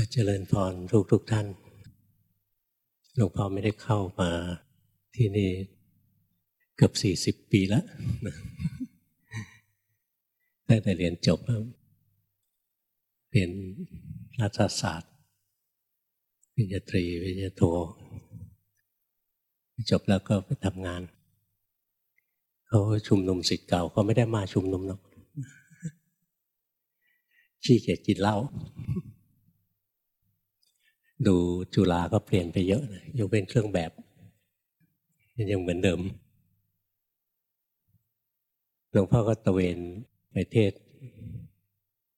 ก็เจริญพรทุกทุกท่าน หลวงพ่อไม่ได้เข้ามาที่นี่เกือบสี่สิบปีแล้วตั้งแต่เรียนจบเรียนรัฐศาสตร์วิญญาตรีวิญญาโทจบแล้วก็ไปทำงาน เขาชุมนุมสิทธิ์เก่าเขาไม่ได้มาชุมนุมหรอกขี้เกียจกินเหล้า ดูจุฬาก็เปลี่ยนไปเยอะนะยกเป็นเครื่องแบบยังเหมือนเดิมหลวงพ่อก็ตะเวนไปเทศ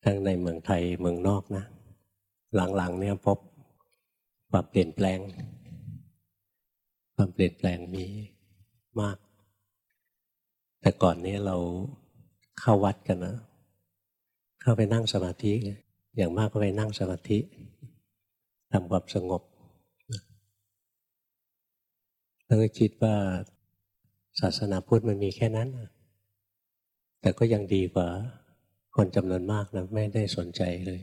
ทั้งในเมืองไทยเมืองนอกนะ หลังๆเนี่ยพบความเปลี่ยนแปลง ความเปลี่ยนแปลงมีมาก แต่ก่อนนี้เราเข้าวัดกันนะ เข้าไปนั่งสมาธิ อย่างมากก็ไปนั่งสมาธิ ทำความสงบแล้วก็คิดว่าศาสนาพุทธมันมีแค่นั้น แต่ก็ยังดีกว่า คนจำนวนมากนะไม่ได้สนใจเลย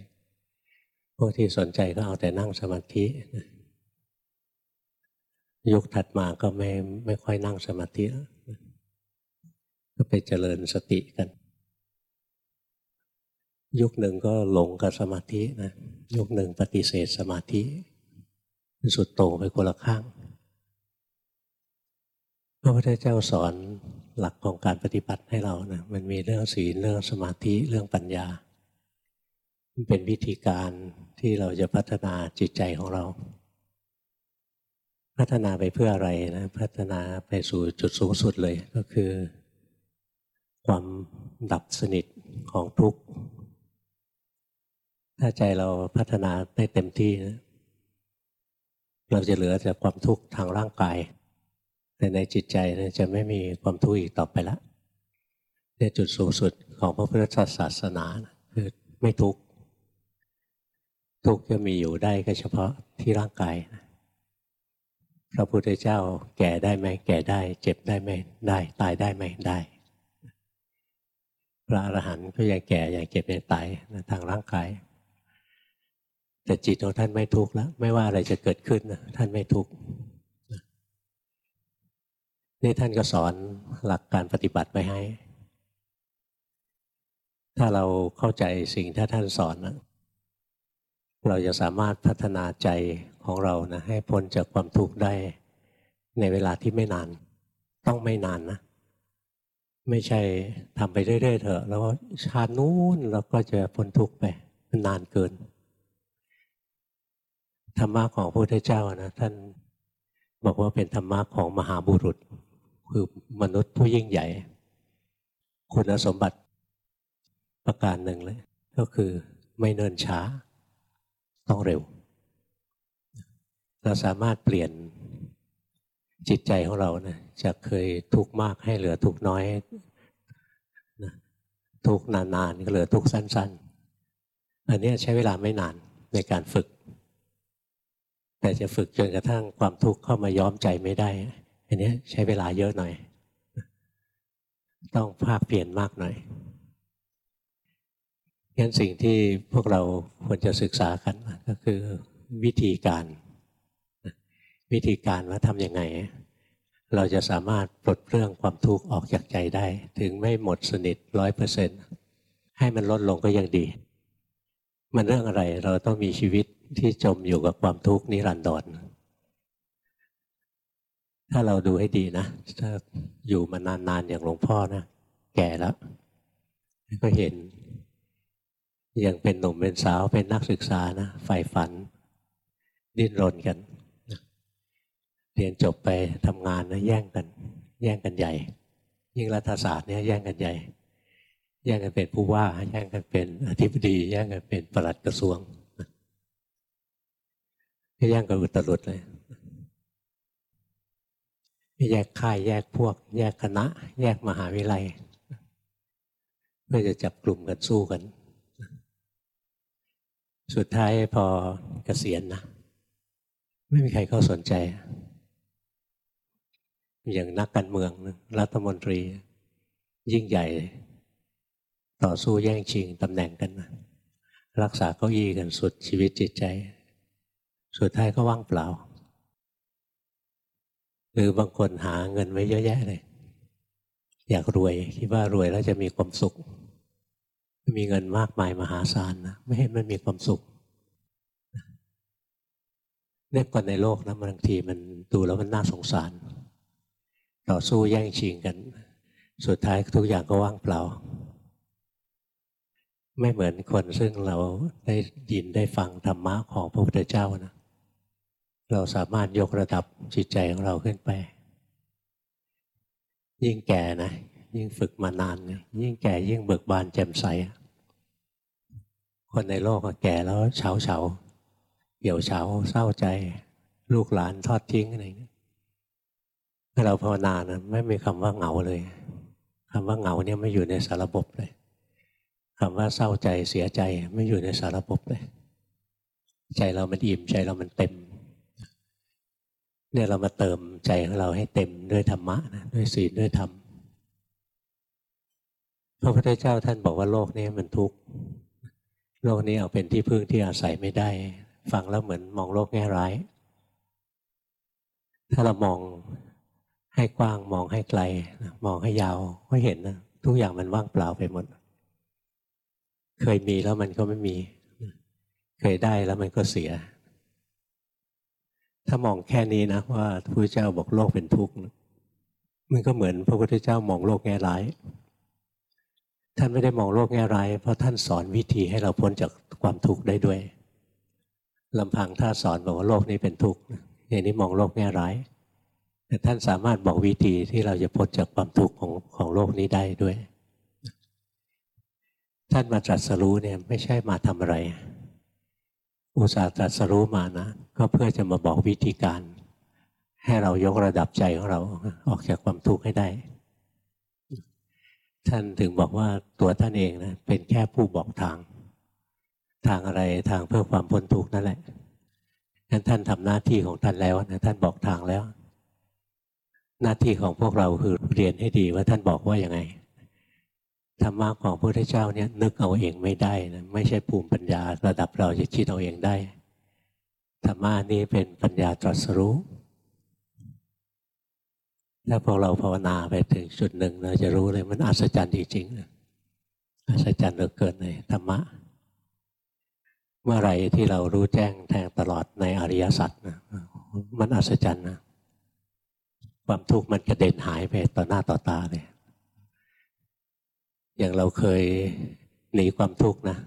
พวกที่สนใจก็เอาแต่นั่งสมาธิ ยุคถัดมาก็ไม่ไม่ค่อยนั่งสมาธิก็ไปเจริญสติกัน ยุคหนึ่งก็หลงกับสมาธินะยุคหนึ่งปฏิเสธสมาธิสุดโต่งไปคนละข้างพระพุทธเจ้าสอนหลักของการปฏิบัติให้เรานะมันมีเรื่องศีลเรื่องสมาธิเรื่องปัญญามันเป็นวิธีการที่เราจะพัฒนาจิตใจของเรา พัฒนาไปเพื่ออะไรนะ พัฒนาไปสู่จุดสูงสุดเลยก็คือ ความดับสนิทของทุกข์ ถ้าใจเราพัฒนาได้เต็มที่นะเราจะเหลือแต่ความทุกข์ทางร่างกาย แต่ในจิตใจนะจะไม่มีความทุกข์อีกต่อไปละเนี่ยจุดสูงสุดของพระพุทธศาสนาคือไม่ทุกข์ทุกข์จะมีอยู่ได้ก็เฉพาะที่ร่างกายพระพุทธเจ้าแก่ได้ไหมแก่ได้ เจ็บได้ไหมได้ ตายได้ไหมได้ พระอรหันต์ก็ยังแก่ยังเจ็บยังตายทางร่างกาย แต่จิตของท่านไม่ทุกข์แล้ว ไม่ว่าอะไรจะเกิดขึ้นนะท่านไม่ทุกข์นี่ท่านก็สอนหลักการปฏิบัติไว้ให้ ถ้าเราเข้าใจสิ่งที่ท่านสอนนะเราจะสามารถพัฒนาใจของเรานะให้พ้นจากความทุกข์ได้ในเวลาที่ไม่นาน ต้องไม่นานนะ ไม่ใช่ทำไปเรื่อยๆเถอะ แล้วชาตินู้นเราก็จะพ้นทุกข์ไปมันนานเกิน ธรรมะของพระพุทธเจ้านะท่านบอกว่าเป็นธรรมะของมหาบุรุษ คือมนุษย์ผู้ยิ่งใหญ่ คุณสมบัติประการหนึ่งเลย ก็คือไม่เนินช้า ต้องเร็ว เราสามารถเปลี่ยนจิตใจของเรานะจากเคยทุกข์มากให้เหลือทุกข์น้อยทุกข์นานๆก็เหลือทุกข์สั้น ๆ อันนี้ใช้เวลาไม่นานในการฝึก แต่จะฝึกจนกระทั่งความทุกข์เข้ามาย้อมใจไม่ได้ อันนี้ใช้เวลาเยอะหน่อย ต้องภาคเปลี่ยนมากหน่อยงั้นสิ่งที่พวกเราควรจะศึกษากันก็คือวิธีการ วิธีการว่าทำยังไง เราจะสามารถปลดเรื่องความทุกข์ออกจากใจได้ ถึงไม่หมดสนิทร้อยเปอร์เซ็นให้มันลดลงก็ยังดี มันเรื่องอะไรเราต้องมีชีวิต ที่จมอยู่กับความทุกข์นิรันดรถ้าเราดูให้ดีนะ ถ้าอยู่มานานๆอย่างหลวงพ่อนะ แก่แล้ว ก็เห็น ยังเป็นหนุ่มเป็นสาวเป็นนักศึกษานะใฝ่ฝัน ดิ้นรนกันเรียนจบไปทำงานนะแย่งกัน แย่งกันใหญ่ ยิ่งรัฐศาสตร์เนี่ยแย่งกันใหญ่ แย่งกันเป็นผู้ว่า แย่งกันเป็นอธิบดี แย่งกันเป็นปลัดกระทรวง แย่งกันอุตรุดเลยแยกค่ายแยกพวก แยกคณะ แยกมหาวิทยาลัยเพื่อจะจับกลุ่มกันสู้กัน สุดท้ายพอเกษียณนะไม่มีใครเข้าสนใจ อย่างนักการเมืองรัฐมนตรี ยิ่งใหญ่ ต่อสู้แย่งชิงตำแหน่งกัน รักษาเก้าอี้กันสุดชีวิตจิตใจ สุดท้ายก็ว่างเปล่าหรือบางคนหาเงินไว้เยอะแยะเลย อยากรวยคิดว่ารวยแล้วจะมีความสุข มีเงินมากมายมหาศาลนะไม่เห็นมันมีความสุขเนี่ยคนในโลกนะบางทีมันดูแล้วมันน่าสงสาร ต่อสู้แย่งชิงกัน สุดท้ายทุกอย่างก็ว่างเปล่า ไม่เหมือนคนซึ่งเราได้ยินได้ฟังธรรมะของพระพุทธเจ้านะ เราสามารถยกระดับจิตใจของเราขึ้นไป ยิ่งแก่นะ ยิ่งฝึกมานานนะยิ่งแก่ยิ่งเบิกบานแจ่มใส คนในโลกแก่แล้วเฉาเฉาเหี่ยวเฉาเศร้าใจ ลูกหลานทอดทิ้งอะไรเงี้ยเราภาวนานะไม่มีคำว่าเหงาเลยคำว่าเหงาเนี่ยไม่อยู่ในสารบบเลยคำว่าเศร้าใจเสียใจไม่อยู่ในสารบบเลย ใจเรามันอิ่มใจเรามันเต็ม เนี่ยเรามาเติมใจของเราให้เต็มด้วยธรรมะนะด้วยศีลด้วยธรรมพระพุทธเจ้าท่านบอกว่าโลกนี้มันทุกข์โลกนี้เอาเป็นที่พึ่งที่อาศัยไม่ได้ ฟังแล้วเหมือนมองโลกแง่ร้าย ถ้าเรามองให้กว้างมองให้ไกล มองให้ยาวก็เห็นนะทุกอย่างมันว่างเปล่าไปหมด เคยมีแล้วมันก็ไม่มี เคยได้แล้วมันก็เสีย ถ้ามองแค่นี้นะว่าพระพุทธเจ้าบอกโลกเป็นทุกข์มันก็เหมือนพระพุทธเจ้ามองโลกแง่ร้าย ท่านไม่ได้มองโลกแง่ร้าย เพราะท่านสอนวิธีให้เราพ้นจากความทุกข์ได้ด้วยลำพังถ้าสอนบอกว่าโลกนี้เป็นทุกข์อย่างนี้มองโลกแง่ร้าย แต่ท่านสามารถบอกวิธีที่เราจะพ้นจากความทุกข์ของของโลกนี้ได้ด้วย ท่านมาตรัสรู้เนี่ยไม่ใช่มาทำอะไร อุตส่าห์ตรัสรู้มานะก็เพื่อจะมาบอกวิธีการ ให้เรายกระดับใจของเราออกจากความทุกข์ให้ได้ ท่านถึงบอกว่าตัวท่านเองนะเป็นแค่ผู้บอกทาง ทางอะไรทางเพื่อความพ้นทุกข์นั่นแหละนั้นท่านทำหน้าที่ของท่านแล้วนะท่านบอกทางแล้ว หน้าที่ของพวกเราคือเรียนให้ดีว่าท่านบอกว่าอย่างไง ธรรมะของพระพุทธเจ้าเนี่ยนึกเอาเองไม่ได้นะไม่ใช่ภูมิปัญญาระดับเราจะคิดเอาเองได้ธรรมะนี้เป็นปัญญาตรัสรู้ถ้าพวกเราภาวนาไปถึงจุดหนึ่งเราจะรู้เลยมันอัศจรรย์จริงๆอัศจรรย์เหลือเกินเลยธรรมะ เมื่อไรที่เรารู้แจ้งแทงตลอดในอริยสัจนะมันอัศจรรย์นะความทุกข์มันกระเด็นหายไปต่อหน้าต่อตาเลย อย่างเราเคยหนีความทุกข์นะ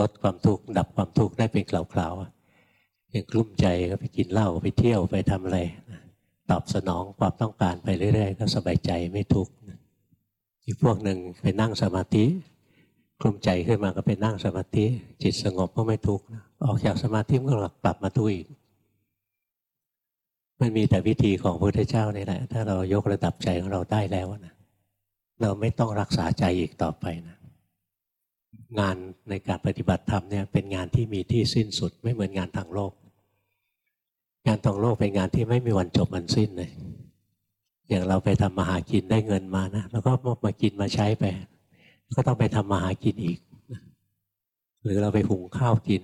ลดความทุกข์ดับความทุกข์ได้เป็นคราวๆอย่างกลุ้มใจก็ไปกินเหล้าไปเที่ยวไปทำอะไรตอบสนองความต้องการไปเรื่อยๆ ก็สบายใจไม่ทุกข์อีกพวกหนึ่งไปนั่งสมาธิกลุ่มใจขึ้นมาก็ไปนั่งสมาธิจิตสงบก็ไม่ทุกข์ออกจากสมาธิก็กลับมาทุกข์อีกมันมีแต่วิธีของพระพุทธเจ้านี่แหละ ถ้าเรายกระดับใจของเราได้แล้วนะ เราไม่ต้องรักษาใจอีกต่อไปนะงานในการปฏิบัติธรรมเนี่ยเป็นงานที่มีที่สิ้นสุด ไม่เหมือนงานทางโลก งานทางโลกเป็นงานที่ไม่มีวันจบมันสิ้นเลยอย่างเราไปทำมาหากินได้เงินมานะแล้วก็มากินมาใช้ไป ก็ต้องไปทำมาหากินอีก หรือเราไปหุงข้าวกิน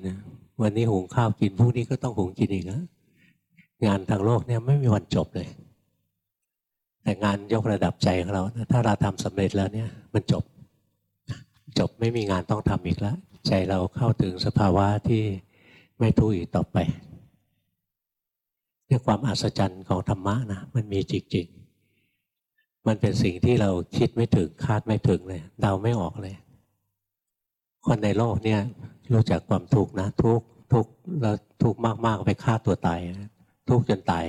วันนี้หุงข้าวกินพรุ่งนี้ก็ต้องหุงกินอีกนะงานทางโลกเนี่ยไม่มีวันจบเลย แต่งานยกระดับใจของเรา ถ้าเราทำสำเร็จแล้วเนี่ย มันจบ จบไม่มีงานต้องทำอีกแล้ว ใจเราเข้าถึงสภาวะที่ไม่ทุกข์อีกต่อไปเนี่ยความอัศจรรย์ของธรรมะนะมันมีจริงๆ มันเป็นสิ่งที่เราคิดไม่ถึงคาดไม่ถึงเลยเดาไม่ออกเลย คนในโลกเนี่ยรู้จักความทุกข์นะ ทุกทุกแล้วทุกมากๆไปฆ่าตัวตายทุกจนตาย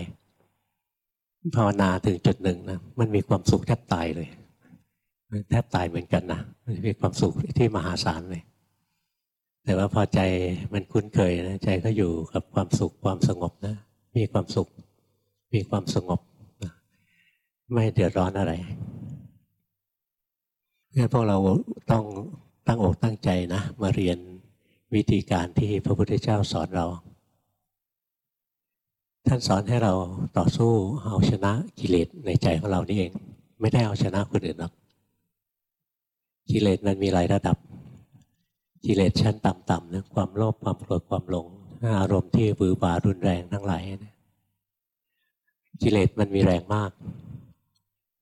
ภาวนาถึงจุดหนึ่งนะมันมีความสุขแทบตายเลยแทบตายเหมือนกันนะมันมีความสุขที่มหาศาลเลย แต่ว่าพอใจมันคุ้นเคยนะใจก็อยู่กับความสุขความสงบนะ มีความสุข มีความสงบไม่เดือดร้อนอะไรงั้นพวกเราต้องตั้งอกตั้งใจนะ มาเรียนวิธีการที่พระพุทธเจ้าสอนเรา ท่านสอนให้เราต่อสู้เอาชนะกิเลสในใจของเรานี่เอง ไม่ได้เอาชนะคนอื่นหรอกกิเลสมันมีหลายระดับกิเลสชั้นต่ำๆนะความโลภความโกรธความหลง อารมณ์ที่บือหวารุนแรงทั้งหลายนะกิเลสมันมีแรงมาก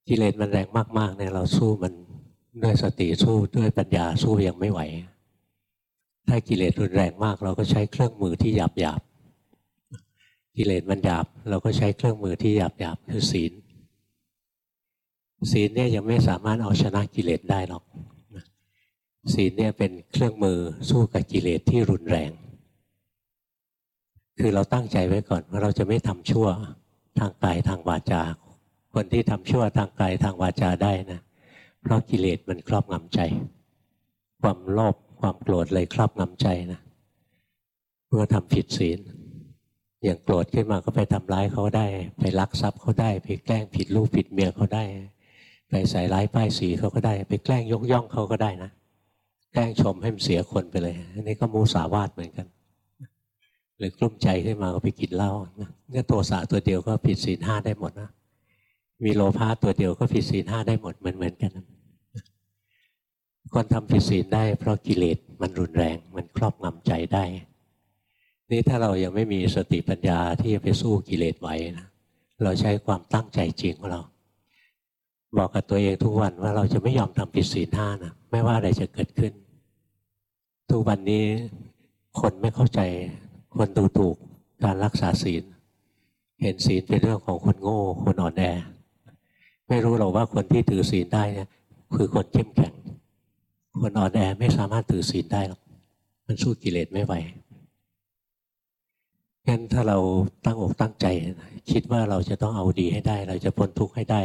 กิเลสมันแรงมากๆเนี่ยเราสู้มันด้วยสติสู้ด้วยปัญญาสู้ยังไม่ไหว ถ้ากิเลสรุนแรงมาก เราก็ใช้เครื่องมือที่หยาบหยาบ กิเลสมันหยาบเราก็ใช้เครื่องมือที่หยาบหยาบคือศีล ศีลเนี่ยยังไม่สามารถเอาชนะกิเลสได้หรอกศีลเนี่ยเป็นเครื่องมือสู้กับกิเลสที่รุนแรง คือเราตั้งใจไว้ก่อนว่าเราจะไม่ทำชั่วทางกายทางวาจา คนที่ทำชั่วทางกายทางวาจาได้นะ เพราะกิเลสมันครอบงำใจ ความโลภความโกรธเลยครอบงำใจนะเมื่อทำผิดศีล อย่างโกรธขึ้นมาก็ไปทำร้ายเขาได้ ไปลักทรัพย์เขาได้ ไปแกล้งผิดลูกผิดเมียเขาได้ ไปใส่ร้ายป้ายสีเขาก็ได้ ไปแกล้งยกย่องเขาก็ได้นะแกล้งชมให้มันเสียคนไปเลยอันนี้ก็มูสาวาทเหมือนกันหรือกลุ้มใจขึ้นมาก็ไปกินเหล้าเนี่ยตัวสาตัวเดียวก็ผิดศีลห้าได้หมดนะมีโลภะตัวเดียวก็ผิดศีลห้าได้หมดเหมือนเหมือนกันคนทำผิดศีลได้ เพราะกิเลสมันรุนแรง มันครอบงำใจได้ นี่ถ้าเรายังไม่มีสติปัญญาที่จะไปสู้กิเลสไหวนะเราใช้ความตั้งใจจริงของเรา บอกกับตัวเองทุกวันว่าเราจะไม่ยอมทำผิดศีลห้านะไม่ว่าอะไรจะเกิดขึ้น ทุกวันนี้คนไม่เข้าใจคนดูถูกการรักษาศีล เห็นศีลเป็นเรื่องของคนโง่ คนอ่อนแอ ไม่รู้หรอกว่าคนที่ถือศีลได้เนี่ยคือคนเข้มแข็ง คนอ่อนแอไม่สามารถถือศีลได้หรอกมันสู้กิเลสไม่ไหว งั้นถ้าเราตั้งอกตั้งใจ คิดว่าเราจะต้องเอาดีให้ได้ เราจะพ้นทุกข์ให้ได้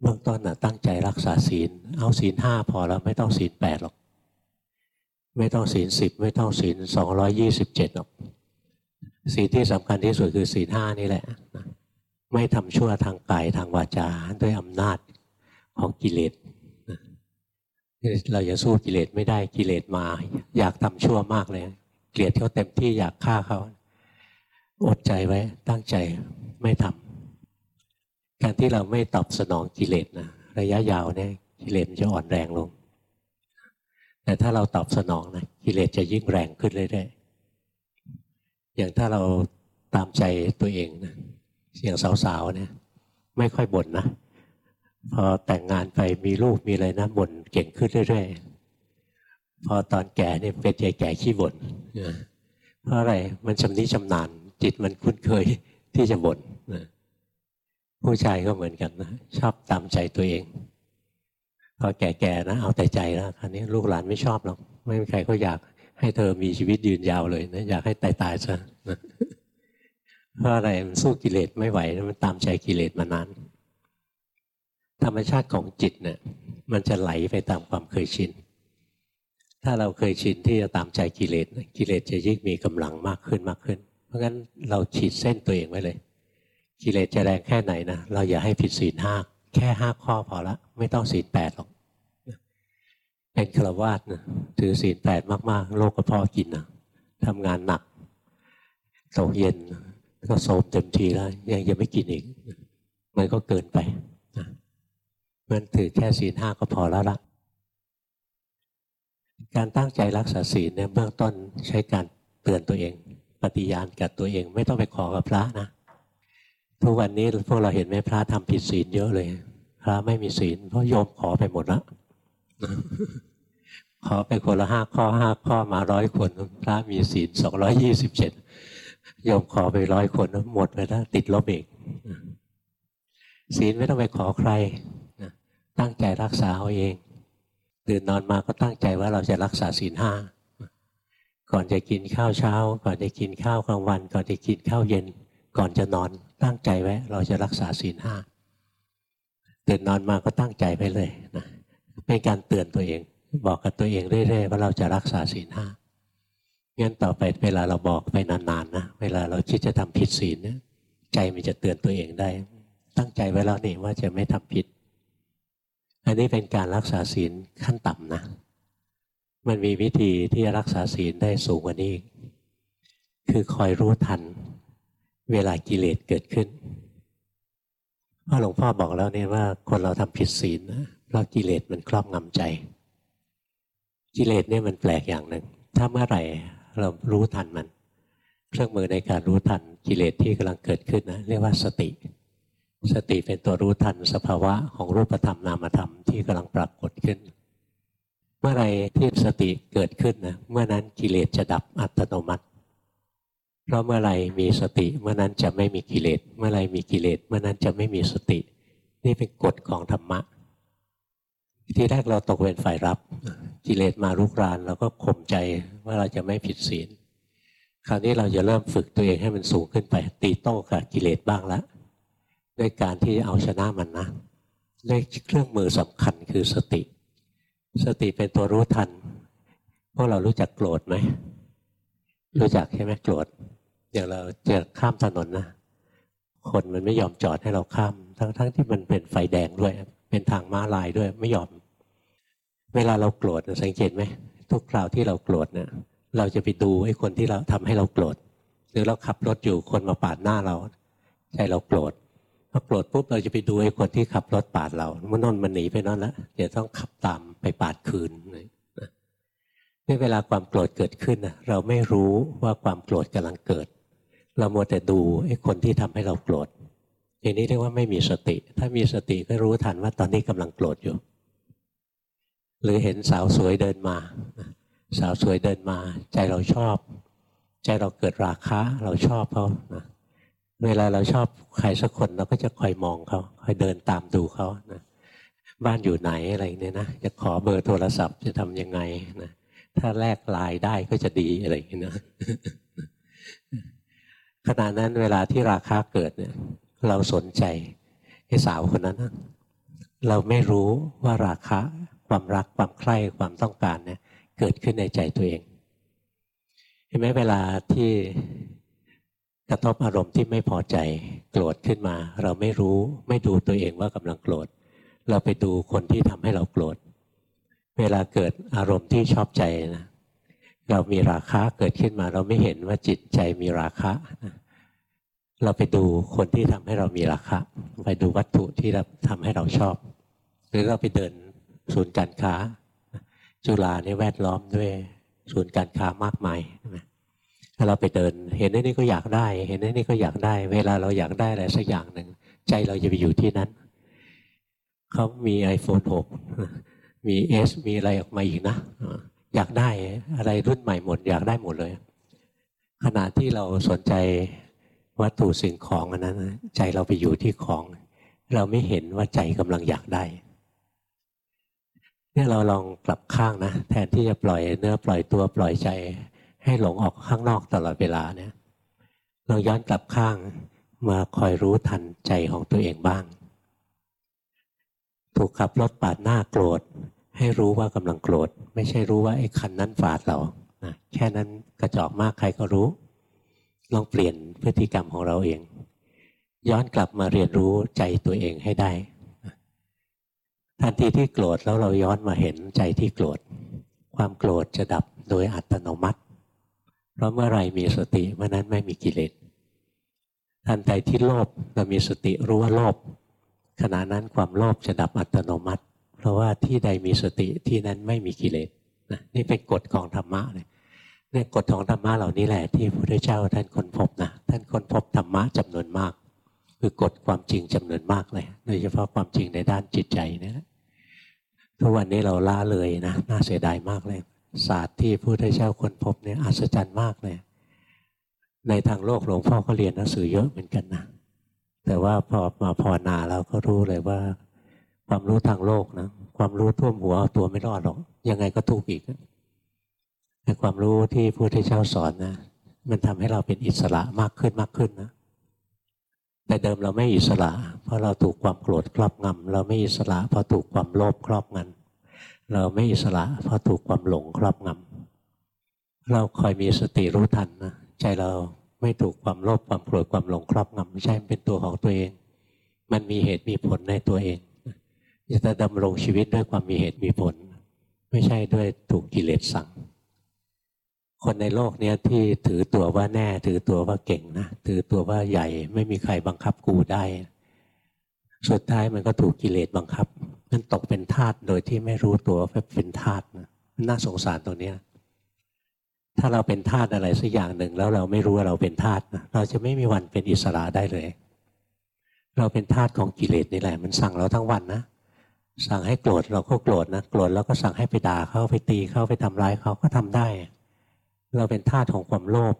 เบื้องต้นนะตั้งใจรักษาศีล เอาศีลห้าพอแล้วไม่ต้องศีลแปดหรอก ไม่ต้องศีลสิบไม่ต้องศีลสองร้อยี่สิบเจ็ดหรอกศีลที่สำคัญที่สุดคือศีลห้านี่แหละไม่ทำชั่วทางกายทางวาจาด้วยอำนาจของกิเลสเราจะสู้กิเลสไม่ได้กิเลสมา อยากทำชั่วมากเลย เกลียดเขาเต็มที่อยากฆ่าเขา อดใจไว้ตั้งใจไม่ทำการที่เราไม่ตอบสนองกิเลสนะระยะยาวเนี่ยกิเลสจะอ่อนแรงลง แต่ถ้าเราตอบสนองนะกิเลสจะยิ่งแรงขึ้นเรื่อยๆอย่างถ้าเราตามใจตัวเองนะอย่างสาวๆเนี่ยไม่ค่อยบ่นนะพอแต่งงานไปมีลูกมีอะไรนะบ่นเก่งขึ้นเรื่อยๆพอตอนแก่เนี่ยเป็นใจแก่ขี้บ่นเพราะอะไรมันชำนิชำนาญ จิตมันคุ้นเคยที่จะบ่นนะผู้ชายก็เหมือนกันนะชอบตามใจตัวเองพอแก่ๆนะเอาแต่ใจแล้วคราวนี้ลูกหลานไม่ชอบหรอกไม่มีใครก็อยากให้เธอมีชีวิตยืนยาวเลยนะอยากให้ตายตายซะเพราะอะไรมันสู้กิเลสไม่ไหวมันตามใจกิเลสมานานธรรมชาติของจิตเนี่ย มันจะไหลไปตามความเคยชิน ถ้าเราเคยชินที่จะตามใจกิเลสกิเลสจะยิ่งมีกำลังมากขึ้นมากขึ้น ราะงั้นเราฉีดเส้นตัวเองไว้เลย กิเลสจะแรงแค่ไหนนะเราอย่าให้ผิดศีลห้าแค่ห้าข้อพอละ ไม่ต้องศีลแปดหรอกเป็นฆราวาสนะถือศีลแปดมาก ๆ โลกก็พอกินนะทำงานหนักตกเย็นก็โสมเต็มทีแล้ว ยังยังไม่กินอีก มันก็เกินไปนะมันถือแค่ศีลห้าก็พอแล้วละการตั้งใจรักษาศีลเนี่ยเบื้องต้นใช้การเตือนตัวเอง ปฏิญาณกับตัวเอง ไม่ต้องไปขอกับพระนะ ทุกวันนี้พวกเราเห็นไหมพระทำผิดศีลเยอะเลย พระไม่มีศีล เพราะโยมขอไปหมดแล้วขอไปคนละห้าข้อห้าข้อมาร้อยคน พระมีศีลสองร้อยี่สิบเจ็ดโยมขอไปร้อยคนหมดไปแล้วติดลบอีกศีลไม่ต้องไปขอใครตั้งใจรักษาเอาเองตื่นนอนมาก็ตั้งใจว่าเราจะรักษาศีลห้า ก่อนจะกินข้าวเช้า ก่อนจะกินข้าวกลางวัน ก่อนจะกินข้าวเย็น ก่อนจะนอนตั้งใจไว้เราจะรักษาศีลห้าตื่นนอนมาก็ตั้งใจไปเลยนะเป็นการเตือนตัวเอง บอกกับตัวเองเรื่อยๆว่าเราจะรักษาศีลห้างั้นต่อไปเวลาเราบอกไปนานๆนะเวลาเราคิดจะทำผิดศีลเนี่ยใจมันจะเตือนตัวเองได้ ตั้งใจไว้แล้วนี่ว่าจะไม่ทำผิด อันนี้เป็นการรักษาศีลขั้นต่ำนะ มันมีวิธีที่จะรักษาศีลได้สูงกว่านี้คือคอยรู้ทัน เวลากิเลสเกิดขึ้นเพราะหลวงพ่อบอกแล้วเนี่ยว่าคนเราทำผิดศีลนะเพราะกิเลสมันครอบงำใจ กิเลสเนี่ยมันแปลกอย่างหนึ่ง ถ้าเมื่อไหร่เรารู้ทันมัน เครื่องมือในการรู้ทันกิเลสที่กำลังเกิดขึ้นนะเรียกว่าสติ สติเป็นตัวรู้ทันสภาวะของรูปธรรมนามธรรมที่กำลังปรากฏขึ้น มื่อไรที่สติเกิดขึ้นนะเมื่อนั้นกิเลสจะดับอัตโนมัติ เพราะเมื่อไรมีสติเมื่อนั้นจะไม่มีกิเลส เมื่อไรมีกิเลส เมื่อนั้นจะไม่มีสติ นี่เป็นกฎของธรรมะ ที่แรกเราตกเป็นฝ่ายรับ กิเลสมาลุกรานเราก็ข่มใจว่าเราจะไม่ผิดศีล คราวนี้เราจะเริ่มฝึกตัวเองให้มันสูงขึ้นไปตีโต้กับกิเลสบ้างละด้วยการที่เอาชนะมันนะด้วยเครื่องมือสำคัญคือสติ สติเป็นตัวรู้ทัน พวกเรารู้จักโกรธไหม รู้จักใช่ไหมโกรธ อย่างเราเจอข้ามถนนนะ คนมันไม่ยอมจอดให้เราข้าม ทั้งๆทที่มันเป็นไฟแดงด้วย เป็นทางม้าลายด้วย ไม่ยอม เวลาเราโกรธสังเกตไหม ทุกคราวที่เราโกรธเนี่ย เราจะไปดูไอ้คนที่เราทำให้เราโกรธ หรือเราขับรถอยู่คนมาปาดหน้าเรา ใจเราโกรธ พอโกรธปุ๊บเราจะไปดูไอ้คนที่ขับรถปาดเรามันนนมันหนีไปนั่นแล้วเดี๋ยวต้องขับตามไปปาดคืนนี่เวลาความโกรธเกิดขึ้นนะเราไม่รู้ว่าความโกรธกำลังเกิด เรามัวแต่ดูไอ้คนที่ทำให้เราโกรธอย่างนี้เรียกว่าไม่มีสติ ถ้ามีสติก็รู้ทันว่าตอนนี้กำลังโกรธอยู่ หรือเห็นสาวสวยเดินมา สาวสวยเดินมา ใจเราชอบ ใจเราเกิดราคะเราชอบเขา เวลาเราชอบใครสักคนเราก็จะคอยมองเขาคอยเดินตามดูเขานะบ้านอยู่ไหนอะไรเนี่ยนะจะขอเบอร์โทรศัพท์จะทำยังไงนะถ้าแลกไลน์ได้ก็จะดีอะไรอย่างนี้นะขณะนั้นเวลาที่ราคาเกิดเนี่ย เราสนใจไอ้สาวคนนั้นเราไม่รู้ว่าราคะ ความรักความใคร่ความต้องการเนี่ย เกิดขึ้นในใจตัวเอง เห็นไหมเวลาที่ กระทบอารมณ์ที่ไม่พอใจโกรธขึ้นมา เราไม่รู้ไม่ดูตัวเองว่ากำลังโกรธ เราไปดูคนที่ทำให้เราโกรธ เวลาเกิดอารมณ์ที่ชอบใจนะเรามีราคะเกิดขึ้นมา เราไม่เห็นว่าจิตใจมีราคะนะเราไปดูคนที่ทำให้เรามีราคาไปดูวัตถุที่ทำให้เราชอบ หรือเราไปเดินศูนย์การค้า จุฬาเนี่ยแวดล้อมด้วยศูนย์การค้ามากมาย ถ้าเราไปเดิน เห็นนี่ก็อยากได้ เห็นนี่ก็อยากได้ เวลาเราอยากได้อะไรสักอย่างหนึ่งใจเราจะไปอยู่ที่นั้นเขามี iPhone 6 มีเอสมีอะไรออกมาอีกนะอยากได้อะไรรุ่นใหม่หมด อยากได้หมดเลย ขณะที่เราสนใจวัตถุสิ่งของอันนั้นใจเราไปอยู่ที่ของ เราไม่เห็นว่าใจกำลังอยากได้เนี่ยเราลองกลับข้างนะ แทนที่จะปล่อยเนื้อปล่อยตัวปล่อยใจ ให้หลงออกข้างนอกตลอดเวลาเนี่ยเราย้อนกลับข้างมาคอยรู้ทันใจของตัวเองบ้าง ถูกขับรถปาดหน้าโกรธ ให้รู้ว่ากำลังโกรธ ไม่ใช่รู้ว่าไอ้คันนั้นฝาดเรานะแค่นั้นกระจอกมากใครก็รู้ ลองเปลี่ยนพฤติกรรมของเราเอง ย้อนกลับมาเรียนรู้ใจตัวเองให้ได้ทันทีที่โกรธแล้วเราย้อนมาเห็นใจที่โกรธ ความโกรธจะดับโดยอัตโนมัติ เพราะเมื่อไรมีสติเมื่อนั้นไม่มีกิเลสทันใดที่โลภเรามีสติรู้ว่าโลภขณะนั้นความโลภจะดับอัตโนมัติ เพราะว่าที่ใดมีสติที่นั้นไม่มีกิเลสนี่เป็นกฎของธรรมะเลยเนี่ยกฎของธรรมะเหล่านี้แหละที่พระพุทธเจ้าท่านค้นพบนะท่านค้นพบธรรมะจำนวนมาก คือกฎความจริงจำนวนมากเลยโดยเฉพาะความจริงในด้านจิตใจเนี่ยทุกวันนี้เราล่าเลยนะน่าเสียดายมากเลย ศาสตร์ที่พระพุทธเจ้าค้นพบเนี่ยอัศจรรย์มากเลยในทางโลกหลวงพ่อก็เรียนหนังสือเยอะเหมือนกันนะแต่ว่าพอมาภาวนาเราก็รู้เลยว่า ความรู้ทางโลกนะความรู้ท่วมหัวเอาตัวไม่รอดหรอก ยังไงก็ทุกข์อีกแต่ความรู้ที่พระพุทธเจ้าสอนนะมันทำให้เราเป็นอิสระมากขึ้นมากขึ้นนะแต่เดิมเราไม่อิสระ เพราะเราถูกความโกรธครอบงำเราไม่อิสระเพราะถูกความโลภครอบงำ เราไม่อิสระเพราะถูกความหลงครอบงำเราคอยมีสติรู้ทันนะใจเราไม่ถูกความโลภความโกรธความหลงครอบงำไม่ใช่เป็นตัวของตัวเอง มันมีเหตุมีผลในตัวเองจะดำรงชีวิตด้วยความมีเหตุมีผล ไม่ใช่ด้วยถูกกิเลสสั่ง คนในโลกนี้ที่ถือตัวว่าแน่ ถือตัวว่าเก่งนะถือตัวว่าใหญ่ ไม่มีใครบังคับกูได้ สุดท้ายมันก็ถูกกิเลสบังคับ มันตกเป็นทาสโดยที่ไม่รู้ตัวว่าเป็นทาสนะน่าสงสารตรงนี้ถ้าเราเป็นทาสอะไรสักอย่างหนึ่ง แล้วเราไม่รู้ว่าเราเป็นทาสนะเราจะไม่มีวันเป็นอิสระได้เลย เราเป็นทาสของกิเลสนี่แหละ มันสั่งเราทั้งวันนะสั่งให้โกรธเราก็โกรธนะโกรธแล้วก็สั่งให้ไปด่าเขาไปตีเขาไปทำร้ายเขาก็ทำได้ เราเป็นทาสของความโลภ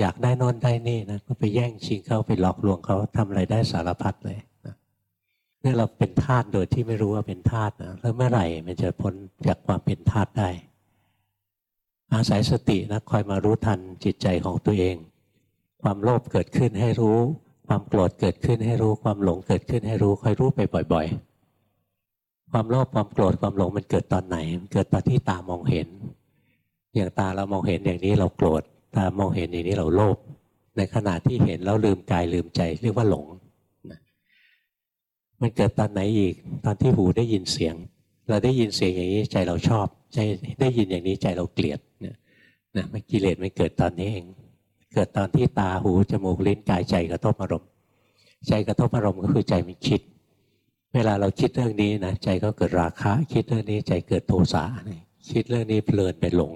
อยากได้นอนได้นี่นะก็ไปแย่งชิงเขาไปหลอกลวงเขาทำอะไรได้สารพัดเลย นี่เราเป็นทาสโดยที่ไม่รู้ว่าเป็นทาสนะแล้วเมื่อไหร่มันจะพ้นจากความเป็นทาสได้ อาศัยสตินะคอยมารู้ทันจิตใจของตัวเอง ความโลภเกิดขึ้นให้รู้ ความโกรธเกิดขึ้นให้รู้ ความหลงเกิดขึ้นให้รู้คอยรู้ไปบ่อย ๆ ความโลภความโกรธความหลงมันเกิดตอนไหนมันเกิดตอนที่ตามองเห็น อย่างตาเรามองเห็นอย่างนี้เราโกรธตามองเห็นอย่างนี้เราโลภในขณะที่เห็นแล้วลืมกายลืมใจเรียกว่าหลง มันเกิดตอนไหนอีกตอนที่หูได้ยินเสียง เราได้ยินเสียงอย่างนี้ใจเราชอบใจได้ยินอย่างนี้ใจเราเกลียดเนี่ยนะมันกิเลสมันเกิดตอนนี้เอง เกิดตอนที่ตาหูจมูกลิ้นกายใจกระทบอารมณ์ใจกระทบอารมณ์ก็คือใจมันคิด เวลาเราคิดเรื่องนี้นะใจก็เกิดราคะ คิดเรื่องนี้ใจเกิดโทสะคิดเรื่องนี้เพลินไปหลง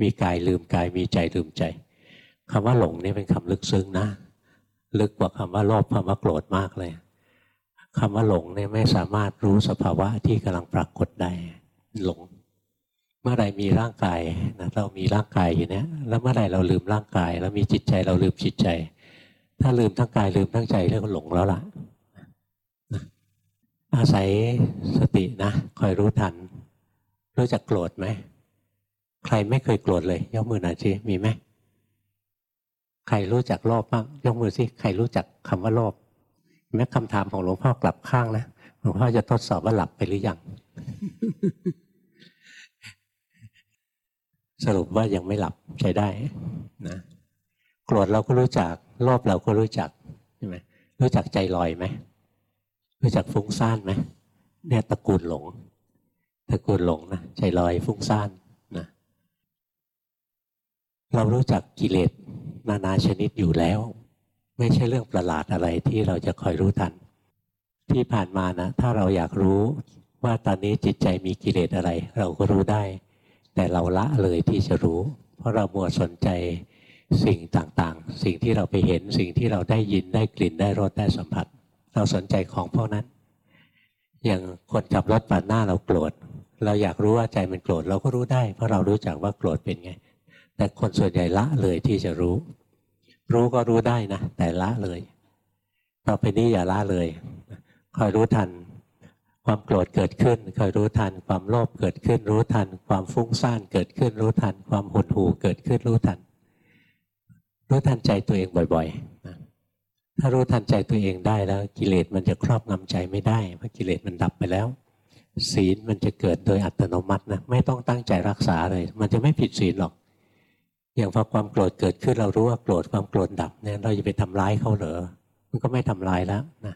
มีกายลืมกายมีใจลืมใจคำว่าหลงนี่เป็นคำลึกซึ้งนะ ลึกกว่าคำว่าโลภคำว่าโกรธมากเลย คำว่าหลงเนี่ยไม่สามารถรู้สภาวะที่กำลังปรากฏได้หลง เมื่อไรมีร่างกายนะเรามีร่างกายอยู่เนี้ยแล้วเมื่อไรเราลืมร่างกาย แล้วมีจิตใจเราลืมจิตใจ ถ้าลืมทั้งกายลืมทั้งใจเรียกว่าหลงแล้วล่ะอาศัยสตินะคอยรู้ทันรู้จักโกรธไหมใครไม่เคยโกรธเลย ยกมือหน่อยสิมีไหมใครรู้จักโลภบ้างยกมือสิใครรู้จักคำว่าโลภ แม้คำถามของหลวงพ่อกลับข้างนะหลวงพ่อจะทดสอบว่าหลับไปหรือยัง สรุปว่ายังไม่หลับใช้ได้นะโกรธเราก็รู้จักโลภเราก็รู้จักใช่ไหมรู้จักใจลอยไหมรู้จักฟุ้งซ่านไหมเนี่ยตระกูลหลงตระกูลหลงนะใจลอยฟุ้งซ่านนะเรารู้จักกิเลสนานาชนิดอยู่แล้ว ไม่ใช่เรื่องประหลาดอะไรที่เราจะคอยรู้ทัน ที่ผ่านมานะ ถ้าเราอยากรู้ว่าตอนนี้จิตใจมีกิเลสอะไร เราก็รู้ได้ แต่เราละเลยที่จะรู้ เพราะเรามัวสนใจสิ่งต่างๆ สิ่งที่เราไปเห็นสิ่งที่เราได้ยินได้กลิ่นได้รสได้สัมผัส เราสนใจของพวกนั้น อย่างคนขับรถปาดหน้าเราโกรธเราอยากรู้ว่าใจมันโกรธเราก็รู้ได้ เพราะเรารู้จักว่าโกรธเป็นไง แต่คนส่วนใหญ่ละเลยที่จะรู้ รู้ก็รู้ได้นะแต่ละเลย ต่อไปนี้อย่าละเลยคอยรู้ทัน ความโกรธเกิดขึ้นคอยรู้ทัน ความโลภเกิดขึ้นรู้ทัน ความฟุ้งซ่านเกิดขึ้นรู้ทัน ความหดหู่เกิดขึ้นรู้ทัน รู้ทันใจตัวเองบ่อยๆนะถ้ารู้ทันใจตัวเองได้แล้ว กิเลสมันจะครอบงำใจไม่ได้เพราะกิเลสมันดับไปแล้ว ศีลมันจะเกิดโดยอัตโนมัตินะไม่ต้องตั้งใจรักษาเลย มันจะไม่ผิดศีลหรอก อย่างพอความโกรธเกิดขึ้นเรารู้ว่าโกรธความโกรธดับเนี่ยเราจะไปทำร้ายเขาเหรอมันก็ไม่ทำร้ายแล้วนะ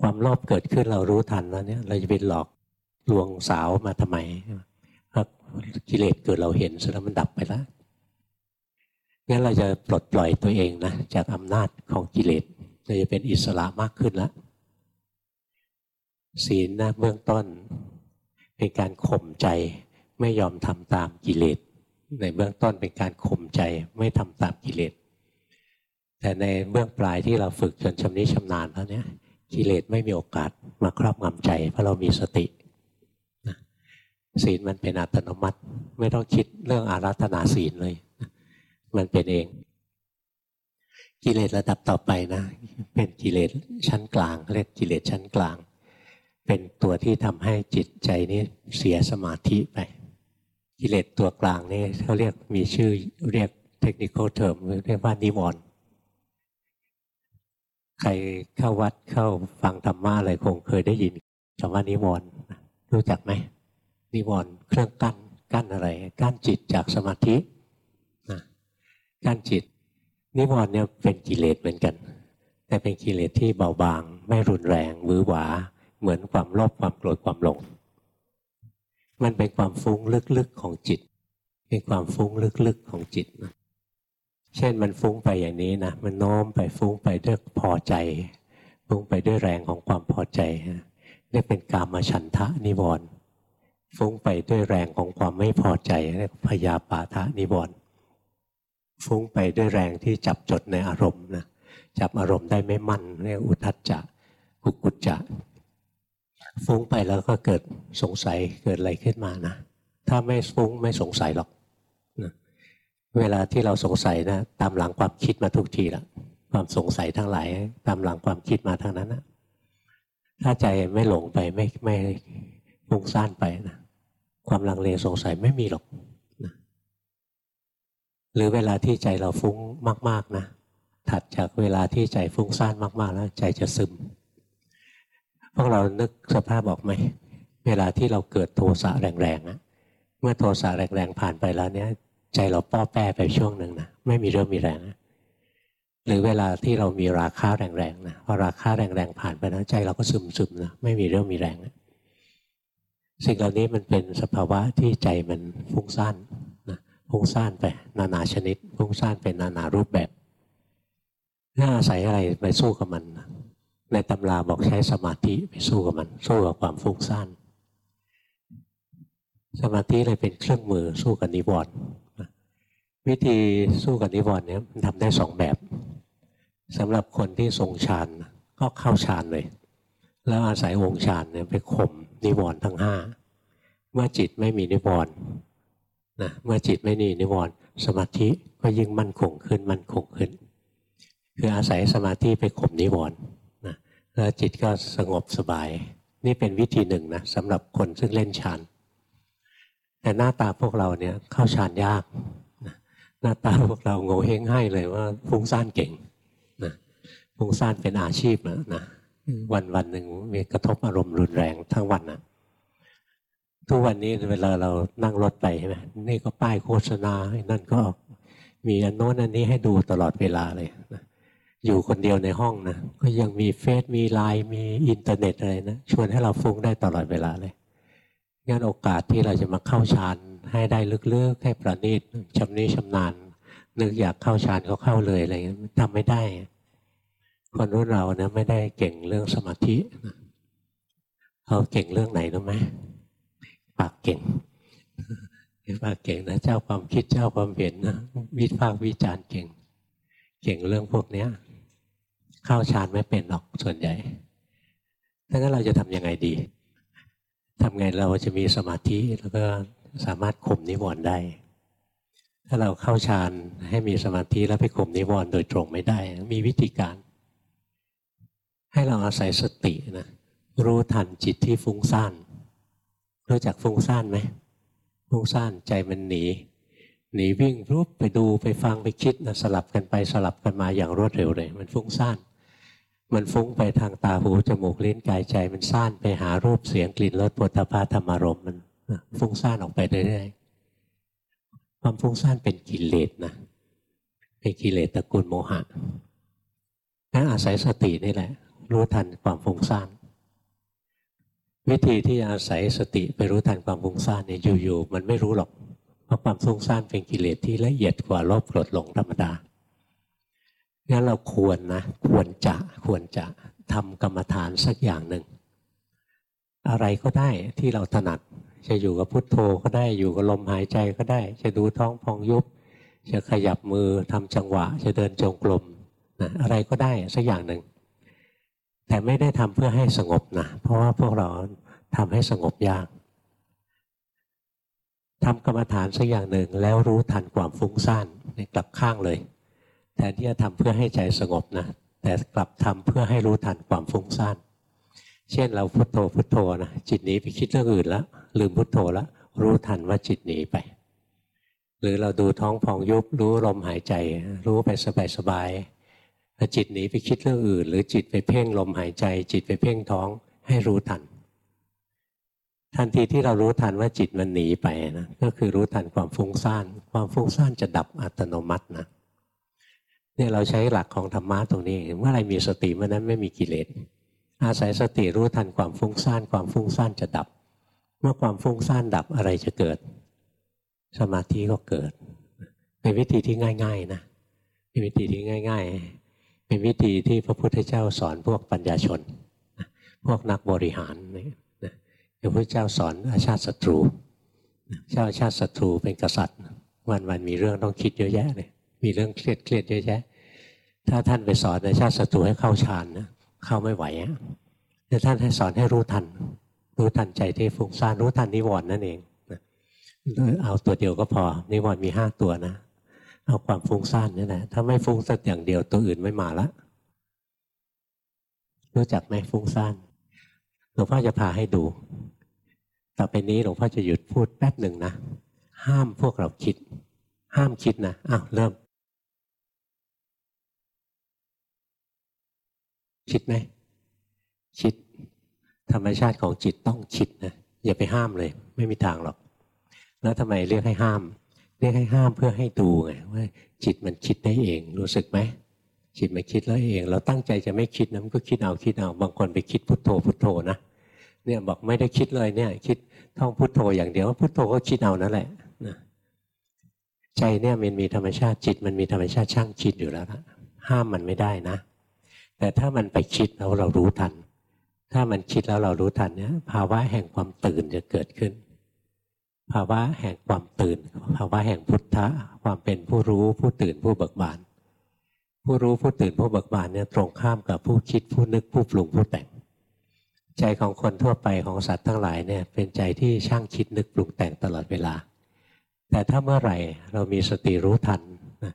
ความโลภเกิดขึ้นเรารู้ทันแล้วเนี่ยเราจะไปหลอกลวงสาวมาทำไมเพรากิเลสเกิดเราเห็นเสร็จแล้วมันดับไปแล้วงั้นเราจะปลดปล่อยตัวเองนะจากอำนาจของกิเลสเราจะเป็นอิสระมากขึ้นแล้วศีลนะเบื้องต้น เป็นการข่มใจไม่ยอมทำตามกิเลส ในเบื้องต้นเป็นการข่มใจไม่ทำตามกิเลส แต่ในเบื้องปลายที่เราฝึกจนชำนิชำนาญแล้วเนี่ยกิเลสไม่มีโอกาสมาครอบงำใจ เพราะเรามีสติศีลมันเป็นอัตโนมัติ ไม่ต้องคิดเรื่องอารัธนาศีลเลย มันเป็นเอง กิเลสระดับต่อไปนะ เป็นกิเลสชั้นกลางเรียกกิเลสชั้นกลาง เป็นตัวที่ทำให้จิตใจนี้เสียสมาธิไป กิเลสตัวกลางนี่เขาเรียกมีชื่อเรียกเทคนิคเทอมเรียกว่านิวรณ์ใครเข้าวัดเข้าฟังธรรมะอะไรคงเคยได้ยินคำว่านิวรณ์รู้จักไหมนิวรณ์เครื่องกั้นกั้นอะไรกั้นจิตจากสมาธินะกั้นจิต นิวรณ์เนี่ยเป็นกิเลสเหมือนกัน แต่เป็นกิเลสที่เบาบาง ไม่รุนแรงมือหวา เหมือนความโลภความโกรธความหลง มันเป็นความฟุ้งลึกๆของจิต เป็นความฟุ้งลึกๆของจิตนะเช่นมันฟุ้งไปอย่างนี้นะมันโน้มไปฟุ้งไปด้วยพอใจ ฟุ้งไปด้วยแรงของความพอใจเรียกเป็นกามฉันทะนิวรณ์ฟุ้งไปด้วยแรงของความไม่พอใจเรียกพยาปาทะนิวรณ์ฟุ้งไปด้วยแรงที่จับจดในอารมณ์นะจับอารมณ์ได้ไม่มั่นเรียกอุทัจจะกุกุจจะ ฟุ้งไปแล้วก็เกิดสงสัยเกิดอะไรขึ้นมานะถ้าไม่ฟุ้งไม่สงสัยหรอกนะเวลาที่เราสงสัยนะ ตามหลังความคิดมาทุกทีละความสงสัยทั้งหลาย ตามหลังความคิดมาทางนั้นนะถ้าใจไม่หลงไปไม่ไม่ฟุ้งซ่านไปนะความลังเลสงสัยไม่มีหรอกนะหรือเวลาที่ใจเราฟุ้งมาก ๆนะถัดจากเวลาที่ใจฟุ้งซ่านมาก ๆ แล้วใจจะซึม พวกเรานึกสภาพออกไหม เวลาที่เราเกิดโทสะแรงๆนะเมื่อโทสะแรงๆผ่านไปแล้วเนี้ยใจเราป้อแป้ไปช่วงหนึ่งนะไม่มีเรื่องมีแรงนะหรือเวลาที่เรามีราคาแรงๆนะพอราคาแรงๆผ่านไปแล้วใจเราก็ซึมๆนะไม่มีเรื่องมีแรงนะสิ่งเหล่านี้มันเป็นสภาวะที่ใจมันฟุ้งซ่านนะฟุ้งซ่านไปนานาชนิดฟุ้งซ่านเป็นนานารูปแบบน่าอาศัยอะไรไปสู้กับมัน ในตำราบอกใช้สมาธิไปสู้กับมัน สู้กับความฟุ้งซ่านสมาธิเลยเป็นเครื่องมือสู้กับนิวรณ์วิธีสู้กับนิวรณ์เนี่ยทำได้สองแบบสำหรับคนที่ทรงฌานก็เข้าฌานเลย แล้วอาศัยวงฌานเนี่ยไปข่มนิวรณ์ทั้งห้าเมื่อจิตไม่มีนิวรณ์นะเมื่อจิตไม่มีนิวรณ์สมาธิก็ยิ่งมั่นคงขึ้นมั่นคงขึ้น คืออาศัยสมาธิไปข่มนิวรณ์ แล้วจิตก็สงบสบาย นี่เป็นวิธีหนึ่งนะสำหรับคนซึ่งเล่นฌานแต่หน้าตาพวกเราเนี่ยเข้าฌานยากหน้าตาพวกเราโง่เฮงให้เลยว่าฟุ้งซ่านเก่งนะฟุ้งซ่านเป็นอาชีพนะนะวันวันหนึ่งมีกระทบอารมณ์รุนแรงทั้งวันนะทุกวันนี้เวลาเรานั่งรถไปใช่ไหมนี่ก็ป้ายโฆษณานั่นก็มีอันโน้นอันนี้ให้ดูตลอดเวลาเลยนะ อยู่คนเดียวในห้องนะก็ยังมี Face มีไลน์มีอินเทอร์เน็ตอะไรนะชวนให้เราฟุ้งได้ตลอดเวลาเลยงั้นโอกาสที่เราจะมาเข้าฌานให้ได้ลึกๆให้ประณีตชำนิชำนาญนึกอยากเข้าฌานก็เข้าเลยอะไรเงี้ยทำไม่ได้ คนรุ่นเรานะไม่ได้เก่งเรื่องสมาธิเขาเก่งเรื่องไหนรู้ไหมปากเก่งปากเก่งนะเจ้าความคิดเจ้าความเห็นนะวิพากษ์วิจารณ์เก่ง เก่งเรื่องพวกเนี้ย เข้าฌานไม่เป็นหรอกส่วนใหญ่ดังนั้นเราจะทำยังไงดีทำไงเราจะมีสมาธิแล้วก็สามารถข่มนิวรณ์ได้ ถ้าเราเข้าฌานให้มีสมาธิแล้วไปข่มนิวรณ์โดยตรงไม่ได้ มีวิธีการ ให้เราอาศัยสตินะรู้ทันจิตที่ฟุ้งซ่านรู้จักฟุ้งซ่านไหมฟุ้งซ่านใจมันหนี หนีวิ่งรูปไปดูไปฟังไปคิดนะสลับกันไปสลับกันมาอย่างรวดเร็วเลย มันฟุ้งซ่าน มันฟุ้งไปทางตาหูจมูกลิ้นกายใจ มันซ่านไปหารูปเสียงกลิ่นรสปุถะพาธรรมารมมันฟุ้งซ่านออกไปเรื่อยๆความฟุ้งซ่านเป็นกิเลสนะเป็นกิเลสตระกูลโมหะนั่นอาศัยสตินี่แหละ รู้ทันความฟุ้งซ่านวิธีที่อาศัยสติไปรู้ทันความฟุ้งซ่านเนี่ยอยู่ๆมันไม่รู้หรอกเพราะความฟุ้งซ่านเป็นกิเลสที่ละเอียดกว่าลภโกรธหลงธรรมดา งั้นเราควรนะควรจะควรจะทำกรรมฐานสักอย่างหนึ่ง อะไรก็ได้ที่เราถนัด จะอยู่กับพุทโธก็ได้อยู่กับลมหายใจก็ได้ จะดูท้องพองยุบ จะขยับมือทำจังหวะ จะเดินจงกรมนะอะไรก็ได้สักอย่างหนึ่ง แต่ไม่ได้ทำเพื่อให้สงบนะเพราะว่าพวกเราทำให้สงบยากทำกรรมฐานสักอย่างหนึ่งแล้วรู้ทันความฟุ้งซ่านกลับข้างเลย แทนที่จะทำเพื่อให้ใจสงบนะแต่กลับทำเพื่อให้รู้ทันความฟุ้งซ่านเช่นเราพุโทโธพุโทโธนะจิตหนีไปคิดเรื่องอื่นแล้วลืมพุโทโธแล้วรู้ทันว่าจิตหนีไป หรือเราดูท้องพองยุบรู้ลมหายใจ รู้ไปสบายๆถ้าจิตหนีไปคิดเรื่องอื่น หรือจิตไปเพ่งลมหายใจ จิตไปเพ่งท้องให้รู้ทัน ทันทีที่เรารู้ทันว่าจิตมันหนีไปนะก็คือรู้ทันความฟุ้งซ่าน ความฟุ้งซ่านจะดับอัตโนมัตินะ เนี่ยเราใช้หลักของธรรมะตรงนี้เมื่อไรมีสติเมื่อนั้นไม่มีกิเลสอาศัยสติรู้ทันความฟุ้งซ่านความฟุ้งซ่านจะดับ เมื่อความฟุ้งซ่านดับอะไรจะเกิด สมาธิก็เกิด เป็นวิธีที่ง่าย ๆนะเป็นวิธีที่ง่าย ๆ เป็นวิธีที่พระพุทธเจ้าสอนพวกปัญญาชน พวกนักบริหารพระพุทธเจ้าสอนอาชาติศัตรูเจ้าอาชาติศัตรูเป็นกษัตริย์ วันวันมีเรื่องต้องคิดเยอะแยะเลยมีเรื่องเครียดเครียดเยอะแยะ ถ้าท่านไปสอนอาชาติศัตรูให้เข้าฌานนะเข้าไม่ไหวอะแต่ท่านให้สอนให้รู้ทัน รู้ทันใจที่ฟุ้งซ่านรู้ทันนิวรณ์นั่นเองเอาตัวเดียวก็พอ นิวรณ์มีห้าตัวนะ เอาความฟุ้งซ่านนี่แหละถ้าไม่ฟุ้งสักอย่างเดียวตัวอื่นไม่มาละรู้จักไหมฟุ้งซ่านหลวงพ่อจะพาให้ดู ต่อไปนี้หลวงพ่อจะหยุดพูดแป๊บหนึ่งนะ ห้ามพวกเราคิด ห้ามคิดนะอ้าวเริ่ม คิดไหมคิด ธรรมชาติของจิตต้องคิดนะอย่าไปห้ามเลย ไม่มีทางหรอก แล้วทำไมเรียกให้ห้าม เรียกให้ห้ามเพื่อให้ดูไงว่าจิตมันคิดได้เอง รู้สึกไหมจิตมันคิดแล้วเอง เราตั้งใจจะไม่คิดนะมันก็คิดเอาคิดเอาบางคนไปคิดพุทโธพุทโธนะเนี่ยบอกไม่ได้คิดเลยเนี่ย คิดท่องพุทโธอย่างเดียวพุทโธก็คิดเอานั่นแหละนะใจเนี่ยมันมีธรรมชาติจิตมันมีธรรมชาติช่างคิดอยู่แล้วนะห้ามมันไม่ได้นะ แต่ถ้ามันไปคิดแล้วเรารู้ทัน ถ้ามันคิดแล้วเรารู้ทันเนี่ยภาวะแห่งความตื่นจะเกิดขึ้น ภาวะแห่งความตื่น ภาวะแห่งพุทธะ ความเป็นผู้รู้ผู้ตื่นผู้เบิกบาน ผู้รู้ผู้ตื่นผู้เบิกบานเนี่ยตรงข้ามกับผู้คิดผู้นึกผู้ปรุงผู้แต่ง ใจของคนทั่วไปของสัตว์ทั้งหลายเนี่ยเป็นใจที่ช่างคิดนึกปรุงแต่งตลอดเวลา แต่ถ้าเมื่อไหร่เรามีสติรู้ทันนะ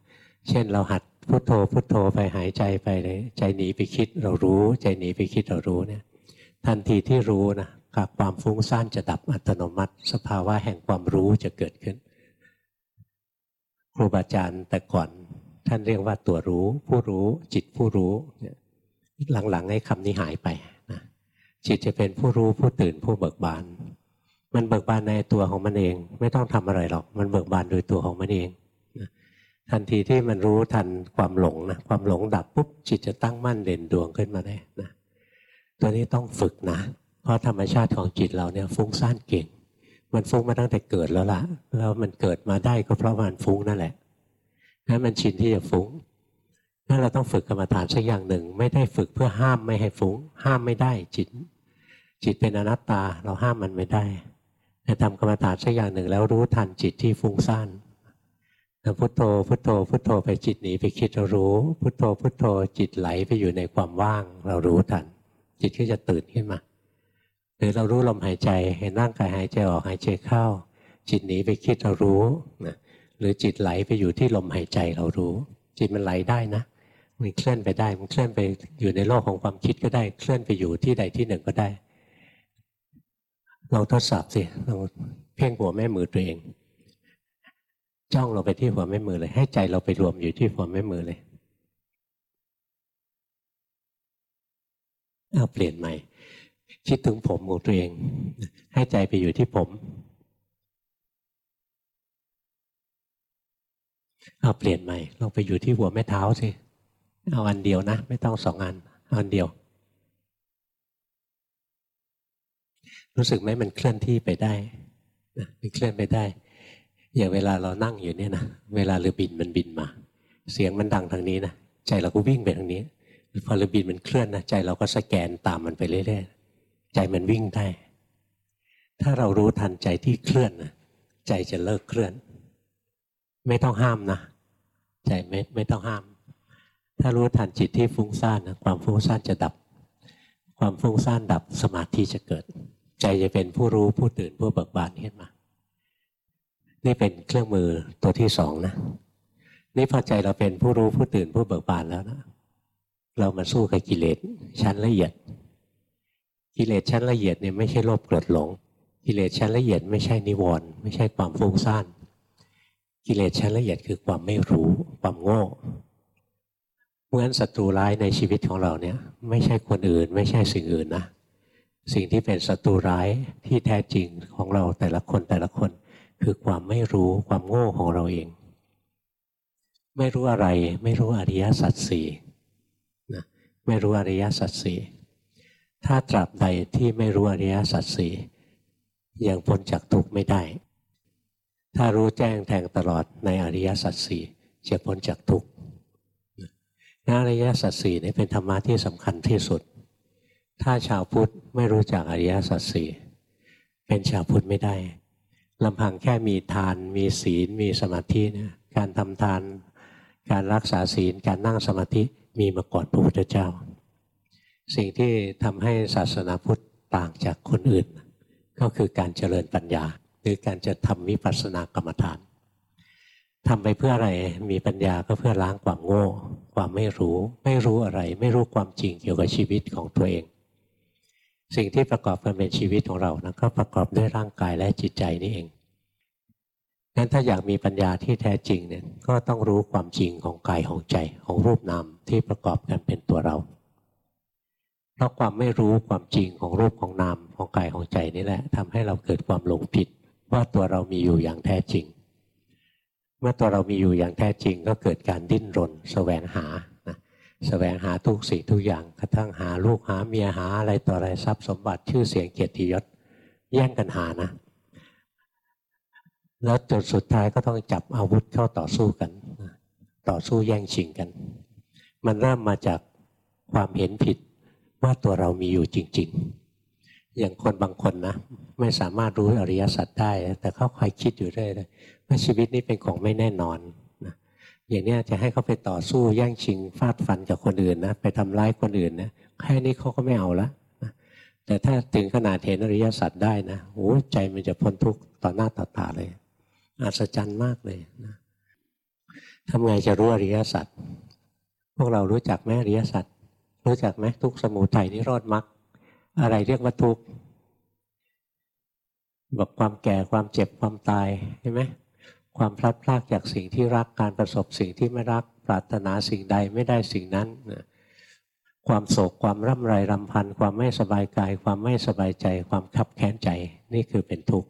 เช่นเราหัด พุโทโธพุโทโธไปหายใจไปเลยใจหนีไปคิดเรารู้ ใจหนีไปคิดเรารู้เนี่ย ทันทีที่รู้นะกับความฟุ้งซ่านจะดับอัตโนมัติ สภาวะแห่งความรู้จะเกิดขึ้น ครูบาอาจารย์แต่ก่อนท่านเรียกว่าตัวรู้ ผู้รู้จิตผู้รู้หลังๆให้คำนี้หายไปนะจิตจะเป็นผู้รู้ผู้ตื่นผู้เบิกบาน มันเบิกบานในตัวของมันเอง ไม่ต้องทำอะไรหรอก มันเบิกบานโดยตัวของมันเอง ทันทีที่มันรู้ทันความหลงนะความหลงดับปุ๊บจิตจะตั้งมั่นเด่นดวงขึ้นมาได้นะตัวนี้ต้องฝึกนะ เพราะธรรมชาติของจิตเราเนี่ยฟุ้งซ่านเก่ง มันฟุ้งมาตั้งแต่เกิดแล้วล่ะ แล้วมันเกิดมาได้ก็เพราะมันฟุ้งนั่นแหละนั้นมันชินที่จะฟุ้งนั่นเราต้องฝึกกรรมฐานสักอย่างหนึ่ง ไม่ได้ฝึกเพื่อห้ามไม่ให้ฟุ้ง ห้ามไม่ได้จิต จิตเป็นอนัตตาเราห้ามมันไม่ได้แต่ทำกรรมฐานสักอย่างหนึ่งแล้วรู้ทันจิตที่ฟุ้งซ่าน พุทโธพุทโธพุทโธไปจิตหนีไปคิดเรารู้ พุทโธพุทโธจิตไหลไปอยู่ในความว่าง เรารู้ทัน จิตก็จะตื่นขึ้นมาหรือเรารู้ลมหายใจเห็นร่างกายหายใจออกหายใจเข้า จิตหนีไปคิดเรารู้นะหรือจิตไหลไปอยู่ที่ลมหายใจเรารู้ จิตมันไหลได้นะมันเคลื่อนไปได้มันเคลื่อนไปอยู่ในโลกของความคิดก็ได้เคลื่อนไปอยู่ที่ใดที่หนึ่งก็ได้ลองทดสอบสิลองเพ่งหัวแม่มือตัวเอง จ้องเราไปที่หัวแม่มือเลย ให้ใจเราไปรวมอยู่ที่หัวแม่มือเลยเอาเปลี่ยนใหม่ คิดถึงผมของตัวเอง ให้ใจไปอยู่ที่ผมเอาเปลี่ยนใหม่ลองไปอยู่ที่หัวแม่เท้าสิเอาอันเดียวนะ ไม่ต้องสองอันเอาอันเดียว รู้สึกไหมมันเคลื่อนที่ไปได้มันเคลื่อนไปได้ อย่างเวลาเรานั่งอยู่เนี่ยนะเวลาเรือบินมันบินมา เสียงมันดังทางนี้นะใจเราก็วิ่งไปทางนี้พอเรือบินมันเคลื่อนนะใจเราก็สแกนตามมันไปเรื่อยๆใจมันวิ่งได้ ถ้าเรารู้ทันใจที่เคลื่อนนะใจจะเลิกเคลื่อน ไม่ต้องห้ามนะใจไม่ไม่ต้องห้าม ถ้ารู้ทันจิตที่ฟุ้งซ่านนะความฟุ้งซ่านจะดับ ความฟุ้งซ่านดับสมาธิจะเกิด ใจจะเป็นผู้รู้ผู้ตื่นผู้เบิกบานขึ้นมา นี่เป็นเครื่องมือตัวที่สองนะ นี่พอใจเราเป็นผู้รู้ผู้ตื่นผู้เบิกบานแล้วนะเรามาสู้กับกิเลสชั้นละเอียด กิเลสชั้นละเอียดเนี่ยไม่ใช่โลภโกรธหลง กิเลสชั้นละเอียดไม่ใช่นิวรณ์ไม่ใช่ความฟุ้งซ่าน กิเลสชั้นละเอียดคือความไม่รู้ความโง่เพราะฉะนั้นศัตรูร้ายในชีวิตของเราเนี่ยไม่ใช่คนอื่น ไม่ใช่สิ่งอื่นนะสิ่งที่เป็นศัตรูร้ายที่แท้จริงของเราแต่ละคนแต่ละคน คือความไม่รู้ความโง่ของเราเอง ไม่รู้อะไร ไม่รู้อริยสัจสี่นะไม่รู้อริยสัจสี่ถ้าตราบใดที่ไม่รู้อริยสัจสี่ยังพ้นจากทุกข์ไม่ได้ ถ้ารู้แจ้งแทงตลอดในอริยสัจสี่จะพ้นจากทุกข์นะอริยสัจสี่นี่เป็นธรรมะที่สำคัญที่สุด ถ้าชาวพุทธไม่รู้จักอริยสัจสี่เป็นชาวพุทธไม่ได้ ลำพังแค่มีทาน มีศีล มีสมาธินะการทำทาน การรักษาศีล การนั่งสมาธิมีมาก่อนพระพุทธเจ้า สิ่งที่ทำให้ศาสนาพุทธต่างจากคนอื่น ก็คือการเจริญปัญญา หรือการจะทำวิปัสสนากรรมฐานทำไปเพื่ออะไรมีปัญญาก็เพื่อล้างความโง่ ความไม่รู้ ไม่รู้อะไร ไม่รู้ความจริงเกี่ยวกับชีวิตของตัวเอง สิ่งที่ประกอบกันเป็นชีวิตของเรานะก็ประกอบด้วยร่างกายและจิตใจนี่เองงั้นถ้าอยากมีปัญญาที่แท้จริงเนี่ยก็ต้องรู้ความจริงของกายของใจของรูปนามที่ประกอบกันเป็นตัวเราเพราะความไม่รู้ความจริงของรูปของนามของกายของใจนี่แหละทำให้เราเกิดความหลงผิด ว่าตัวเรามีอยู่อย่างแท้จริง เมื่อตัวเรามีอยู่อย่างแท้จริง ก็เกิดการดิ้นรนสแสวงหา แสวงหาทุกสิ่งทุกอย่างกระทั่งหาลูกหาเมียหาอะไรต่ออะไรทรัพย์สมบัติชื่อเสียงเกียรติยศแย่งกันหานะ แล้วจนสุดท้ายก็ต้องจับอาวุธเข้าต่อสู้กัน ต่อสู้แย่งชิงกัน มันเริ่มมาจากความเห็นผิดว่าตัวเรามีอยู่จริง ๆ อย่างคนบางคนนะ ไม่สามารถรู้อริยสัจได้ แต่เขาคอยคิดอยู่เรื่อยเลยว่าชีวิตนี้เป็นของไม่แน่นอน อย่างนี้จะให้เขาไปต่อสู้แย่งชิงฟาดฟันกับคนอื่นนะไปทำร้ายคนอื่นนะแค่นี้เขาก็ไม่เอาละแต่ถ้าถึงขนาดเห็นอริยสัจได้นะโอ้ใจมันจะพ้นทุกข์ต่อหน้าต่อตาเลยอัศจรรย์มากเลยนะทำไงจะรู้อริยสัจพวกเรารู้จักไหมอริยสัจรู้จักไหมทุกสมุทัยนิโรธมรรคอะไรเรียกว่าทุกข์บอกความแก่ความเจ็บความตายใช่ไหม ความพลัดพรากจากสิ่งที่รักการประสบสิ่งที่ไม่รักปรารถนาสิ่งใดไม่ได้สิ่งนั้นความโศกความร่ำไรรำพัน ความไม่สบายกาย ความไม่สบายใจ ความขับแค้นใจนี่คือเป็นทุกข์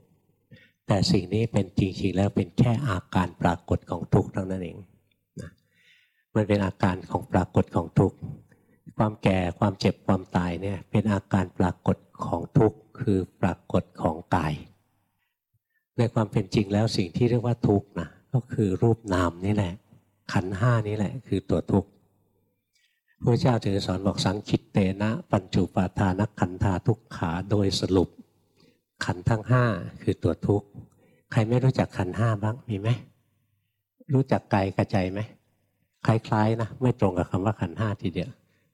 แต่สิ่งนี้เป็นจริงๆแล้วเป็นแค่อาการปรากฏของทุกข์เท่านั้นเองนะมันเป็นอาการของปรากฏของทุกข์ความแก่ความเจ็บความตายเนี่ยเป็นอาการปรากฏของทุกข์คือปรากฏของกาย ในความเป็นจริงแล้วสิ่งที่เรียกว่าทุกข์นะก็คือรูปนามนี่แหละ ขันห้านี่แหละ คือตัวทุกข์พระเจ้าถึงสอนบอกสังคิตเตนะปัญจุปาทานขันธาทุกขาโดยสรุป ขันทั้งห้าคือตัวทุกข์ใครไม่รู้จักขันห้าบ้างมีไหมรู้จักกายกระใจไหมคล้ายๆนะไม่ตรงกับคำว่าขันห้าทีเดียว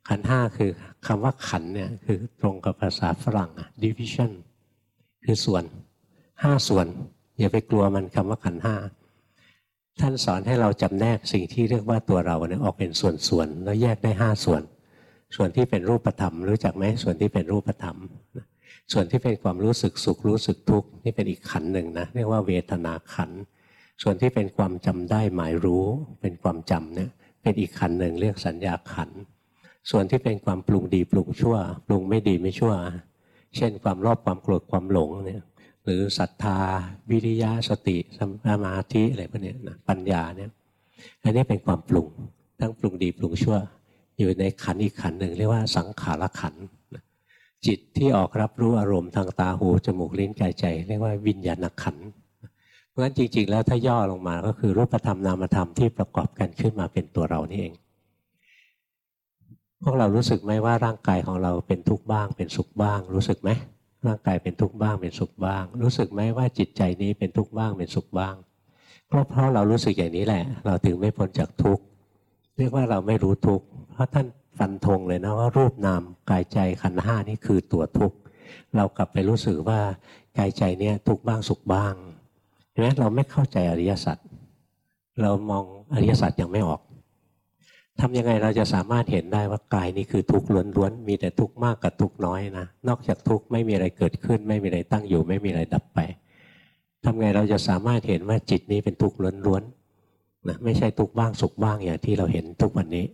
ขันห้าคือคำว่าขันเนี่ยคือตรงกับภาษาฝรั่งอะ division คือส่วน ห้าส่วน อย่าไปกลัวมันคำว่าขันห้าท่านสอนให้เราจำแนกสิ่งที่เรียกว่าตัวเราเนี่ยออกเป็นส่วนๆแล้วแยกได้ห้าส่วน ส่วนที่เป็นรูปธรรมรู้จักไหมส่วนที่เป็นรูปธรรม ส่วนที่เป็นความรู้สึกสุขรู้สึกทุกข์นี่เป็นอีกขันหนึ่งนะเรียกว่าเวทนาขัน ส่วนที่เป็นความจำได้หมายรู้เป็นความจำเนี่ยเป็นอีกขันหนึ่งเรียกสัญญาขัน ส่วนที่เป็นความปรุงดีปรุงชั่ว ปรุงไม่ดีไม่ชั่ว เช่นความรอบความโกรธความหลงเนี่ย หรือศรัทธา วิริยะสติสมาธิอะไรพวกนี้นะปัญญาเนี่ยอันนี้เป็นความปรุงทั้งปรุงดีปรุงชั่ว อยู่ในขันอีกขันหนึ่งเรียกว่าสังขารขันจิตที่ออกรับรู้อารมณ์ทางตาหูจมูกลิ้นกายใจ เรียกว่าวิญญาณขันเพราะฉะนั้นจริง ๆ แล้วถ้าย่อลงมาก็คือรูปธรรมนามธรรมที่ประกอบกันขึ้นมาเป็นตัวเรานี่เอง พวกเรารู้สึกไหมว่าร่างกายของเราเป็นทุกข์บ้าง เป็นสุขบ้างรู้สึกไหม ร่างกายเป็นทุกข์บ้างเป็นสุขบ้าง รู้สึกไหมว่าจิตใจนี้เป็นทุกข์บ้างเป็นสุขบ้างก็เพราะเรารู้สึกอย่างนี้แหละ เราถึงไม่พ้นจากทุกข์เรียกว่าเราไม่รู้ทุกข์เพราะท่านฟันธงเลยนะว่ารูปนามกายใจขันห้านี่คือตัวทุกข์เรากลับไปรู้สึกว่ากายใจเนี่ยทุกข์บ้างสุขบ้างเห็นไหมเราไม่เข้าใจอริยสัจเรามองอริยสัจยังไม่ออก ทำยังไงเราจะสามารถเห็นได้ว่ากายนี้คือทุกข์ล้วนๆ มีแต่ทุกข์มากกับทุกข์น้อยนะ นอกจากทุกข์ไม่มีอะไรเกิดขึ้น ไม่มีอะไรตั้งอยู่ ไม่มีอะไรดับไปทำไงเราจะสามารถเห็นว่าจิตนี้เป็นทุกข์ล้วนๆนะไม่ใช่ทุกข์บ้างสุขบ้างอย่างที่เราเห็นทุกวันนี้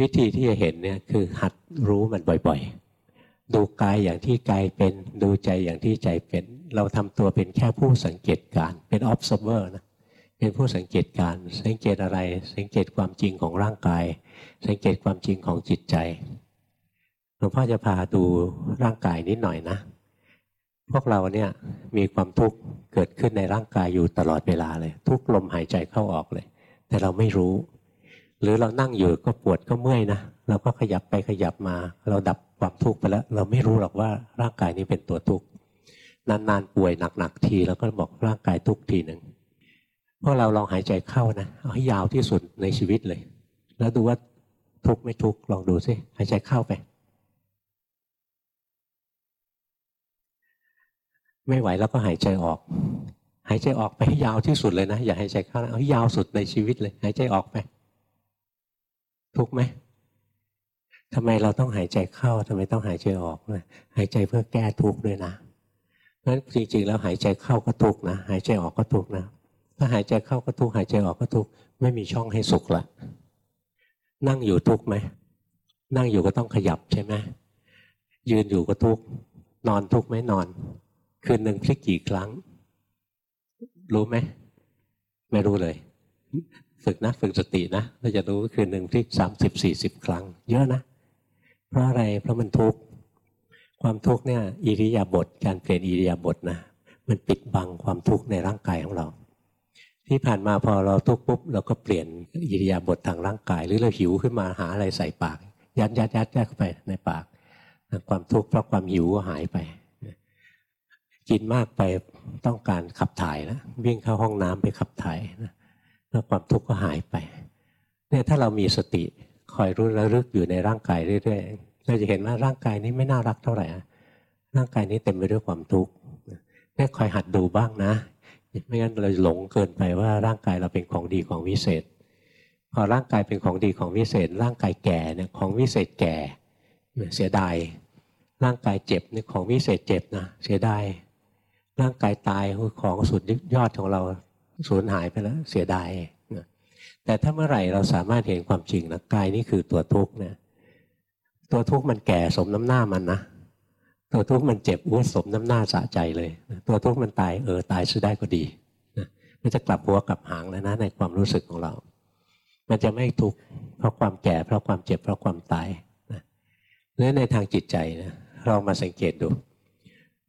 วิธีที่จะเห็นเนี่ยคือหัดรู้มันบ่อยๆ ดูกายอย่างที่กายเป็น ดูใจอย่างที่ใจเป็น เราทำตัวเป็นแค่ผู้สังเกตการเป็น observer นะ เป็นผู้สังเกตการ สังเกตอะไร สังเกตความจริงของร่างกาย สังเกตความจริงของจิตใจหลวงพ่อจะพาดูร่างกายนิดหน่อยนะ พวกเราเนี่ยมีความทุกข์เกิดขึ้นในร่างกายอยู่ตลอดเวลาเลย ทุกลมหายใจเข้าออกเลย แต่เราไม่รู้ หรือเรานั่งอยู่ก็ปวดก็เมื่อยนะเราก็ขยับไปขยับมา เราดับความทุกข์ไปแล้ว เราไม่รู้หรอกว่าร่างกายนี้เป็นตัวทุกข์นานๆป่วยหนักๆที แล้วก็บอกร่างกายทุกทีหนึ่ง พวกเราลองหายใจเข้านะเอาให้ยาวที่สุดในชีวิตเลย แล้วดูว่าทุกไม่ทุกลองดูสิหายใจเข้าไป ไม่ไหวแล้วก็หายใจออก หายใจออกไปให้ยาวที่สุดเลยนะอย่าหายใจเข้าเอาให้ยาวสุดในชีวิตเลย หายใจออกไป ทุกไหมทำไมเราต้องหายใจเข้าทำไมต้องหายใจออกหายใจเพื่อแก้ทุกข์ด้วยนะเพราะจริงๆ แล้วหายใจเข้าก็ทุกข์นะ หายใจออกก็ทุกข์นะ ถ้าหายใจเข้าก็ทุกหายใจออกก็ทุกไม่มีช่องให้สุขละนั่งอยู่ทุกไหมนั่งอยู่ก็ต้องขยับใช่ไหมยืนอยู่ก็ทุกนอนทุกไหมนอน คืนหนึ่งพลิกกี่ครั้ง รู้ไหมไม่รู้เลย ฝึกนะฝึกสตินะเราจะรู้คืนหนึ่งพลิกสามสิบสี่สิบครั้ง เยอะนะเพราะอะไรเพราะมันทุกข์ความทุกข์เนี่ยอิริยาบถการเปลี่ยนอิริยาบถนะมันปิดบังความทุกข์ในร่างกายของเรา ที่ผ่านมาพอเราทุกปุ๊บเราก็เปลี่ยนอิริยาบถทางร่างกาย หรือเราหิวขึ้นมาหาอะไรใส่ปาก ยัดยัดยัดยัดเข้าไปในปากความทุกข์เพราะความหิวก็หายไป กินมากไปต้องการขับถ่ายนะวิ่งเข้าห้องน้ำไปขับถ่ายนะแล้วความทุกข์ก็หายไปเนี่ยถ้าเรามีสติคอยรู้ระลึกอยู่ในร่างกายเรื่อยๆเราจะเห็นว่าร่างกายนี้ไม่น่ารักเท่าไหร่ร่างกายนี้เต็มไปด้วยความทุกข์เนี่ยคอยหัดดูบ้างนะ ไม่งั้นเราหลงเกินไปว่าร่างกายเราเป็นของดีของวิเศษ พอร่างกายเป็นของดีของวิเศษ ร่างกายแก่เนี่ยของวิเศษแก่เสียดายร่างกายเจ็บนี่ของวิเศษเจ็บนะเสียดายร่างกายตายของสุดยอดของเราสูญหายไปแล้วเสียดายแต่ถ้าเมื่อไหร่เราสามารถเห็นความจริงนะกายนี่คือตัวทุกข์เนี่ยตัวทุกข์มันแก่สมน้ำหน้ามันนะ ตัวทุกข์มันเจ็บอ้วนสมน้ำหน้าสะใจเลย ตัวทุกข์มันตายเออตายซะได้ก็ดีมันจะกลับหัวกลับหางแล้วนะในความรู้สึกของเรา มันจะไม่ทุกข์เพราะความแก่เพราะความเจ็บเพราะความตายนะและในทางจิตใจนะเรามาสังเกตดู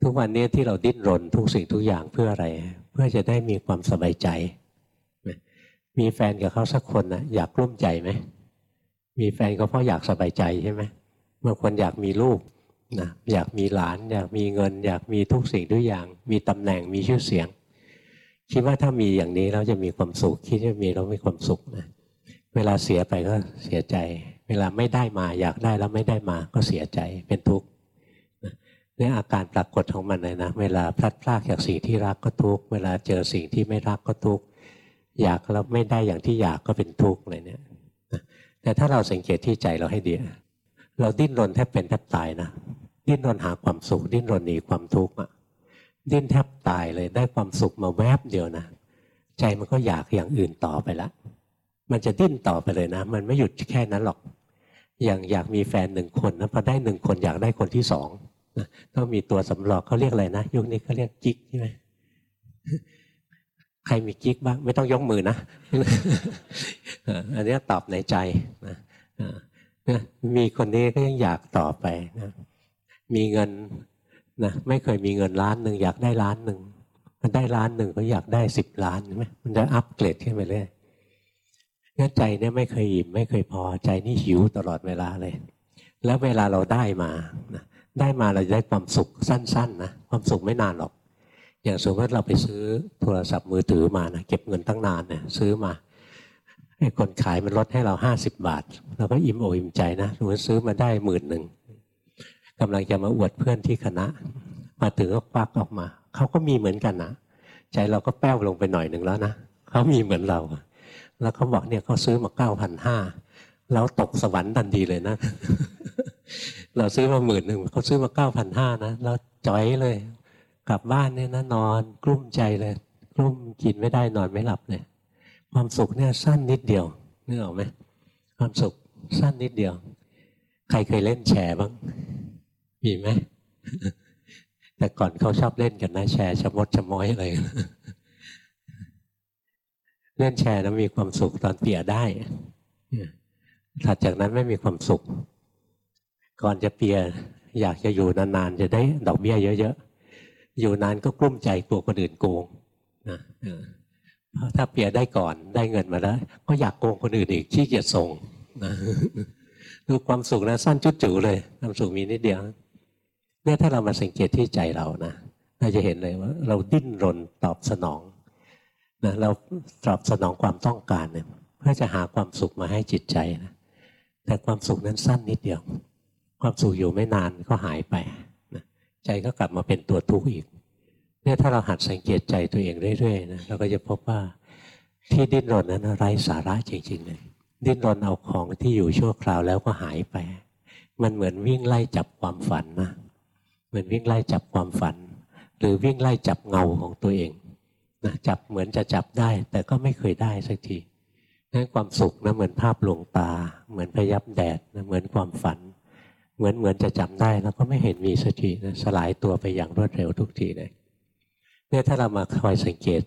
ทุกวันนี้ที่เราดิ้นรนทุกสิ่งทุกอย่างเพื่ออะไร เพื่อจะได้มีความสบายใจ มีแฟนกับเขาสักคนนะอยากกลุ้มใจไหมมีแฟนก็เพราะอยากสบายใจใช่ไหมบางคนอยากมีลูก นะอยากมีหลาน อยากมีเงิน อยากมีทุกสิ่งทุกอย่าง มีตำแหน่งมีชื่อเสียง คิดว่าถ้ามีอย่างนี้เราจะมีความสุข คิดว่ามีเรามีความสุขนะเวลาเสียไปก็เสียใจ เวลาไม่ได้มา อยากได้แล้วไม่ได้มาก็เสียใจเป็นทุกข์นี่อาการปรากฏของมันเลยนะ เวลาพลัดพรากจากสิ่งที่รักก็ทุกข์เวลาเจอสิ่งที่ไม่รักก็ทุกข์อยากแล้วไม่ได้อย่างที่อยากก็เป็นทุกข์เลยเนี่ยแต่ถ้าเราสังเกตที่ใจเราให้ดีเราดิ้นรนแทบเป็นแทบตายนะ ดิ้นรนหาความสุข ดิ้นรนหนีความทุกข์อะดิ้นแทบตายเลยได้ความสุขมาแวบเดียวนะ ใจมันก็อยากอย่างอื่นต่อไปละ มันจะดิ้นต่อไปเลยนะ มันไม่หยุดแค่นั้นหรอก อย่างอยากมีแฟนหนึ่งคนนะพอได้หนึ่งคนอยากได้คนที่สองต้องมีตัวสำรองเขาเรียกอะไรนะยุคนี้เขาเรียกจิ๊กใช่ไหมใครมีกิ๊กบ้างไม่ต้องยกมือนะอันนี้ตอบในใจนะมีคนนี้ก็ยังอยากต่อไปนะ มีเงินนะไม่เคยมีเงินล้านหนึ่งอยากได้ล้านหนึ่งมันได้ล้านหนึ่งก็อยากได้สิบล้านใช่ไหมมันจะอัปเกรดขึ้นไปเรื่อยงั้นใจเนี่ยไม่เคยอิ่มไม่เคยพอใจนี่หิวตลอดเวลาเลย แล้วเวลาเราได้มานะได้มาเราจะได้ความสุขสั้นๆนะความสุขไม่นานหรอก อย่างสมมติเราไปซื้อโทรศัพท์มือถือมานะเก็บเงินตั้งนานเนี่ยซื้อมาไอ้คนขายมันลดให้เราห้าสิบบาท เราก็อิ่มอกอิ่มใจนะสมมติซื้อมาได้หมื่นหนึ่ง กำลังจะมาอวดเพื่อนที่คณะ มาถึงก็ควักออกมา เขาก็มีเหมือนกันนะใจเราก็แป้วลงไปหน่อยหนึ่งแล้วนะเขามีเหมือนเรา แล้วเขาบอกเนี่ยเขาซื้อมาเก้าพันห้าแล้วตกสวรรค์ทันทีเลยนะ เราซื้อมาหมื่นหนึ่งเขาซื้อมาเก้าพันห้านะแล้วจ้อยเลย กลับบ้านเนี่ยนะนอนกลุ้มใจเลยกลุ้มกินไม่ได้นอนไม่หลับเลยความสุขเนี่ยสั้นนิดเดียวนึกออกไหมความสุขสั้นนิดเดียว ใครเคยเล่นแชร์บ้าง มีไหมแต่ก่อนเขาชอบเล่นกันนะแชร์ชมดชม้อยอะไรเล่นแชร์แล้วมีความสุขตอนเปียได้ถัดจากนั้นไม่มีความสุข ก่อนจะเปียอยากจะอยู่นานๆจะได้ดอกเบี้ยเยอะๆอยู่นานก็กลุ้มใจกลัวคนอื่นโกงนะถ้าเปียได้ก่อนได้เงินมาแล้ว ก็อยากโกงคนอื่นอีกขี้เกียจส่งนะดูความสุขนะสั้นจุดจูเลยความสุขมีนิดเดียว เนี่ยถ้าเรามาสังเกตที่ใจเรานะเราจะเห็นเลยว่า เราดิ้นรนตอบสนองนะเราตอบสนองความต้องการเนี่ยเพื่อจะหาความสุขมาให้จิตใจนะแต่ความสุขนั้นสั้นนิดเดียว ความสุขอยู่ไม่นานก็หายไปนะใจก็กลับมาเป็นตัวทุกข์อีกเนี่ยถ้าเราหัดสังเกตใจตัวเองเรื่อยๆนะเราก็จะพบว่าที่ดิ้นรนนั้นไร้สาระจริงๆเลยดิ้นรนเอาของที่อยู่ชั่วคราวแล้วก็หายไป มันเหมือนวิ่งไล่จับความฝันนะ มือนวิ่งไล่จับความฝัน หรือวิ่งไล่จับเงาของตัวเองนะจับเหมือนจะจับได้ แต่ก็ไม่เคยได้สักทีนั้นความสุขนะเหมือนภาพลวงตา เหมือนพยับแดดนะเหมือนความฝัน เหมือนเหมือนจะจำได้แล้วก็ไม่เห็นมีสักทีนะสลายตัวไปอย่างรวดเร็วทุกทีเลยเนี่ยถ้าเรามาคอยสังเกต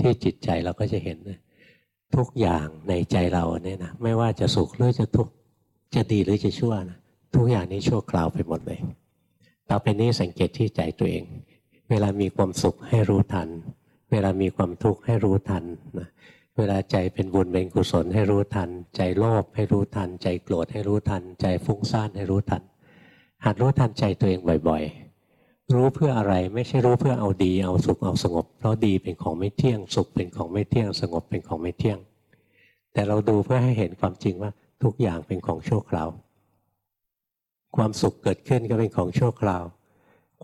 ที่จิตใจเราก็จะเห็นนะทุกอย่างในใจเราเนี่ยนะไม่ว่าจะสุขหรือจะทุกข์จะดีหรือจะชั่วนะทุกอย่างนี้ชั่วคราวไปหมดเลย ต่อไปนี้สังเกตที่ใจตัวเอง เวลามีความสุขให้รู้ทัน เวลามีความทุกข์ให้รู้ทันนะเวลาใจเป็นบุญเป็นกุศลให้รู้ทัน ใจโลภให้รู้ทัน ใจโกรธให้รู้ทัน ใจฟุ้งซ่านให้รู้ทัน หัดรู้ทันใจตัวเองบ่อย ๆ รู้เพื่ออะไรไม่ใช่รู้เพื่อเอาดีเอาสุขเอาสงบ เพราะดีเป็นของไม่เที่ยงสุขเป็นของไม่เที่ยงสงบเป็นของไม่เที่ยง แต่เราดูเพื่อให้เห็นความจริงว่าทุกอย่างเป็นของชั่วคราว ความสุขเกิดขึ้นก็เป็นของชั่วคราว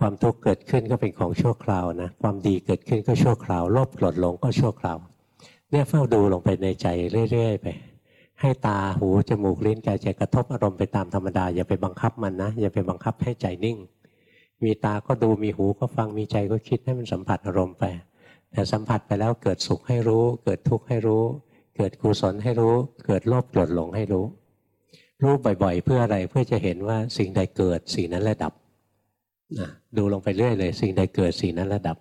ความทุกข์เกิดขึ้นก็เป็นของชั่วคราวนะ ความดีเกิดขึ้นก็ชั่วคราวโลภโกรธหลงก็ชั่วคราว เนี่ยเฝ้าดูลงไปในใจเรื่อยๆไปให้ตาหูจมูกลิ้นกายใจกระทบอารมณ์ไปตามธรรมดา อย่าไปบังคับมันนะ อย่าไปบังคับให้ใจนิ่ง มีตาก็ดูมีหูก็ฟังมีใจก็คิดให้มันสัมผัสอารมณ์ไป แต่สัมผัสไปแล้วเกิดสุขให้รู้ เกิดทุกข์ให้รู้ เกิดกุศลให้รู้ เกิดโลภโกรธหลงให้รู้ รู้บ่อยๆ เพื่ออะไรเพื่อจะเห็นว่าสิ่งใดเกิดสิ่งนั้นระดับนะดูลงไปเรื่อยเลย สิ่งใดเกิดสิ่งนั้นระดับ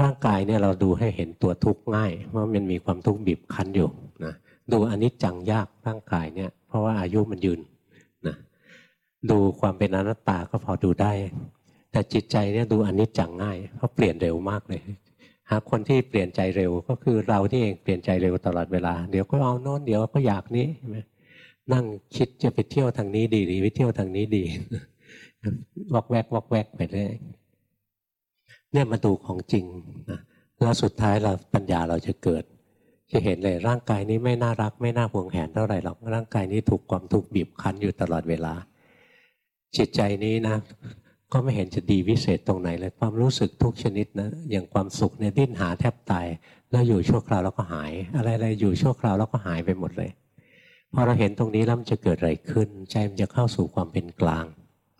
ร่างกายเนี่ยเราดูให้เห็นตัวทุกข์ง่ายว่ามันมีความทุกข์บีบคั้นอยู่นะดูอนิจจังยากร่างกายเนี่ย เพราะว่าอายุมันยืนนะดูความเป็นอนัตตาก็พอดูได้ แต่จิตใจเนี่ยดูอนิจจังง่ายเพราะเปลี่ยนเร็วมากเลยหาคนที่เปลี่ยนใจเร็วก็คือเราที่เองเปลี่ยนใจเร็วตลอดเวลา เดี๋ยวก็เอาโน้นเดี๋ยวก็อยากนี้ นั่งคิดจะไปเที่ยวทางนี้ดีหรือไปเที่ยวทางนี้ดีวอกแวกวอกแวกไปเรื่อยเนี่ยมาดูของจริงนะแล้วสุดท้ายเราปัญญาเราจะเกิด จะเห็นเลยร่างกายนี้ไม่น่ารัก ไม่น่าห่วงแหนเท่าไหร่หรอกร่างกายนี้ถูกความทุกข์บีบคั้นอยู่ตลอดเวลา จิตใจนี้นะ ก็ไม่เห็นจะดีวิเศษตรงไหนเลยความรู้สึกทุกชนิดนะอย่างความสุขเนี่ยดิ้นหาแทบตายแล้วอยู่ชั่วคราวแล้วก็หาย อะไรๆอยู่ชั่วคราวแล้วก็หายไปหมดเลย พอเราเห็นตรงนี้แล้วมันจะเกิดอะไรขึ้น ใจมันจะเข้าสู่ความเป็นกลาง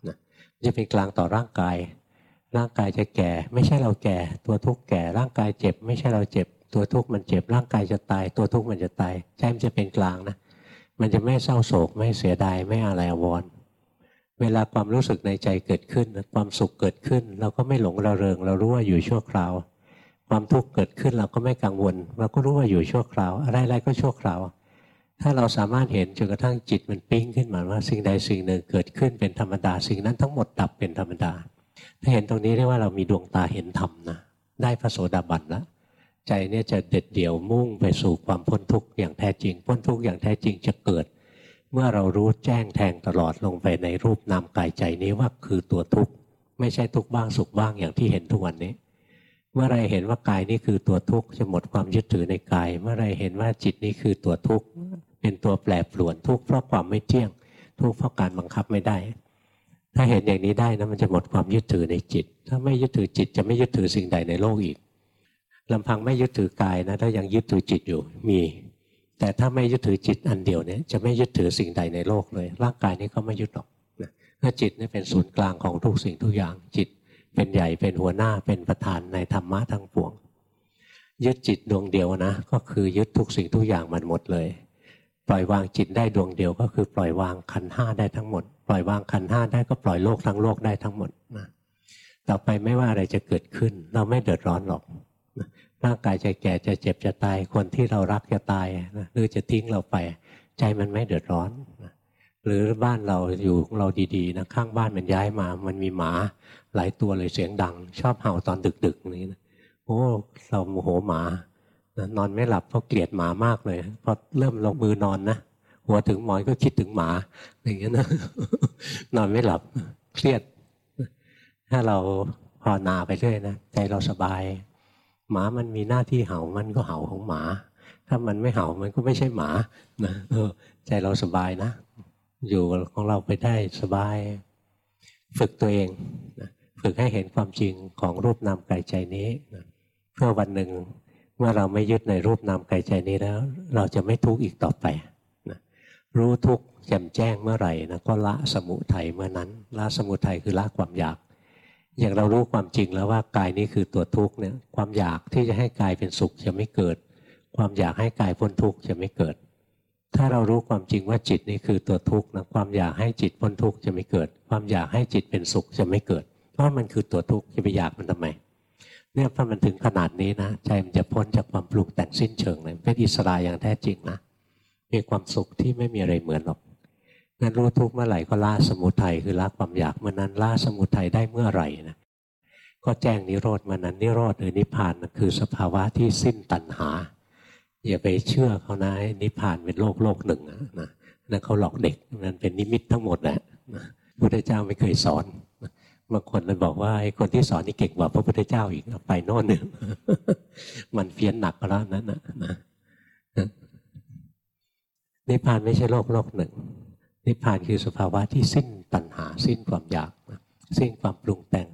นะจะเป็นกลางต่อร่างกาย ร่างกายจะแก่ ไม่ใช่เราแก่ ตัวทุกข์แก่ ร่างกายเจ็บ ไม่ใช่เราเจ็บ ตัวทุกข์มันเจ็บ ร่างกายจะตาย ตัวทุกข์มันจะตาย ใจมันจะเป็นกลางนะ มันจะไม่เศร้าโศก ไม่เสียดาย ไม่อะไรอววรเวลาความรู้สึกในใจเกิดขึ้น ความสุขเกิดขึ้น เราก็ไม่หลงระเริง เรารู้ว่าอยู่ชั่วคราว ความทุกข์เกิดขึ้นเราก็ไม่กังวล เราก็รู้ว่าอยู่ชั่วคราว อะไรๆก็ชั่วคราว ถ้าเราสามารถเห็นจนกระทั่งจิตมันปิ้งขึ้นมาว่าสิ่งใดสิ่งหนึ่งเกิดขึ้นเป็นธรรมดา สิ่งนั้นทั้งหมดดับเป็นธรรมดา ถ้าเห็นตรงนี้เรียกว่าเรามีดวงตาเห็นธรรมนะได้พระโสดาบันแล้วใจเนี่ยจะเด็ดเดี่ยวมุ่งไปสู่ความพ้นทุกข์อย่างแท้จริง พ้นทุกข์อย่างแท้จริงจะเกิด เมื่อเรารู้แจ้งแทงตลอดลงไปในรูปนามกายใจนี้ว่าคือตัวทุกข์ไม่ใช่ทุกข์บ้างสุขบ้างอย่างที่เห็นทุกวันนี้ เมื่อไรเห็นว่ากายนี้คือตัวทุกข์จะหมดความยึดถือในกาย เมื่อไรเห็นว่าจิตนี้คือตัวทุกข์เป็นตัวแปรปรวนทุกข์เพราะความไม่เที่ยง ทุกข์เพราะการบังคับไม่ได้ ถ้าเห็นอย่างนี้ได้นะมันจะหมดความยึดถือในจิต ถ้าไม่ยึดถือจิตจะไม่ยึดถือสิ่งใดในโลกอีกลำพังไม่ยึดถือกายนะถ้ายังยึดถือจิตอยู่มี แต่ถ้าไม่ยึดถือจิตอันเดียวเนี่ยจะไม่ยึดถือสิ่งใดในโลกเลย ร่างกายนี้ก็ไม่ยึดหรอกเพราะจิตนี่เป็นศูนย์กลางของทุกสิ่งทุกอย่างจิต เป็นใหญ่เป็นหัวหน้าเป็นประธานในธรรมะทั้งปวง ยึดจิตดวงเดียวนะ ก็คือยึดทุกสิ่งทุกอย่างมันหมดเลย ปล่อยวางจิตได้ดวงเดียวก็คือปล่อยวางขันห้าได้ทั้งหมด ปล่อยวางขันห้าได้ก็ปล่อยโลกทั้งโลกได้ทั้งหมดนะต่อไปไม่ว่าอะไรจะเกิดขึ้น เราไม่เดือดร้อนหรอกร่างกายจะแก่จะเจ็บจะตายคนที่เรารักจะตายนะหรือจะทิ้งเราไป ใจมันไม่เดือดร้อนนะหรือบ้านเราอยู่ของเราดีๆนะข้างบ้านมันย้ายมา มันมีหมา หลายตัวเลยเสียงดัง ชอบเห่าตอนดึกๆนี้นะโอ้เราโมโหหมานอนไม่หลับเพราะเกลียดหมามากเลยพอเริ่มลงมือนอนนะหัวถึงหมอนก็คิดถึงหมา อย่างเงี้ยนะนอนไม่หลับเครียด ถ้าเราภาวนาไปเรื่อยนะใจเราสบาย หมามันมีหน้าที่เห่ามันก็เห่าของหมา ถ้ามันไม่เห่ามันก็ไม่ใช่หมานะใจเราสบายนะ อยู่ของเราไปได้สบาย ฝึกตัวเองนะ ฝึกให้เห็นความจริงของรูปนามกายใจนี้เพื่อวันหนึ่งเมื่อเราไม่ยึดในรูปนามกายใจนี้แล้ว เราจะไม่ทุกข์อีกต่อไปนะรู้ทุกข์แจ่มแจ้งเมื่อไหร่นะก็ละสมุทัยเมื่อนั้น ละสมุทัยคือละความอยาก อย่างเรารู้ความจริงแล้วว่ากายนี้คือตัวทุกข์เนี่ยความอยากที่จะให้กายเป็นสุขจะไม่เกิด ความอยากให้กายพ้นทุกข์จะไม่เกิด ถ้าเรารู้ความจริงว่าจิตนี่คือตัวทุกข์นะความอยากให้จิตพ้นทุกข์จะไม่เกิด ความอยากให้จิตเป็นสุขจะไม่เกิด เพราะมันคือตัวทุกข์จะไปอยากมันทำไมเนี่ยพอมันถึงขนาดนี้นะใจมันจะพ้นจากความปลุกแต่งสิ้นเชิงเลยเป็นอิสระอย่างแท้จริงนะมีความสุขที่ไม่มีอะไรเหมือนหรอกงั้นรู้ทุกข์เมื่อไหร่ก็ละสมุทัยคือละความอยากเมื่อนั้นละสมุทัยได้เมื่อไหร่นะก็แจ้งนิโรธมื่อนั้นนิโรธหรือนิพพานนะคือสภาวะที่สิ้นตัณหา อย่าไปเชื่อเขานะนิพพานเป็นโลกโลกหนึ่งนะนั่นเขาหลอกเด็กมันเป็นนิมิตทั้งหมดแหละนะพุทธเจ้าไม่เคยสอน บางคนเลยบอกว่าไอ้คนที่สอนนี่เก่งกว่าพระพุทธเจ้าอีกไปโน่นเนี่ยมันเพี้ยนหนักแล้วนั้นนะนิพพานไม่ใช่โลกโลกหนึ่ง นิพพานคือสภาวะที่สิ้นตัณหา สิ้นความอยาก สิ้นความปรุงแต่ง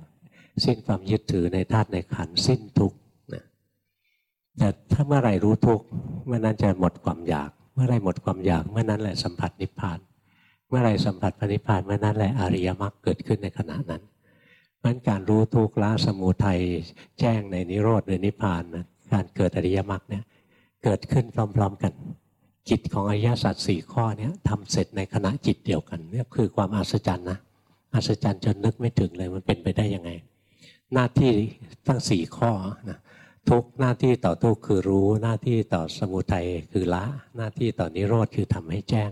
สิ้นความยึดถือในธาตุในขันสิ้นทุกข์นะแต่ถ้าเมื่อไหร่รู้ทุกข์เมื่อนั้นจะหมดความอยาก เมื่อไรหมดความอยากเมื่อนั้นแหละสัมผัสนิพพาน เมื่อไรสัมผัสพระนิพพานเมื่อนั้นแหละอริยมรรคเกิดขึ้นในขณะนั้น เพราะการรู้ทุกข์ละสมุทัยแจ้งในนิโรธหรือนิพพานนะการเกิดอริยมรรคเนี่ยเกิดขึ้นพร้อมๆกัน จิตของอริยสัจสี่ข้อนี้ทำเสร็จในขณะจิตเดียวกันเนี่ยคือความอัศจรรย์นะอัศจรรย์จนนึกไม่ถึงเลยมันเป็นไปได้ยังไง หน้าที่ตั้งสี่ข้อนะทุกหน้าที่ต่อทุกคือรู้ หน้าที่ต่อสมุทัยคือละ หน้าที่ต่อนิโรธคือทำให้แจ้ง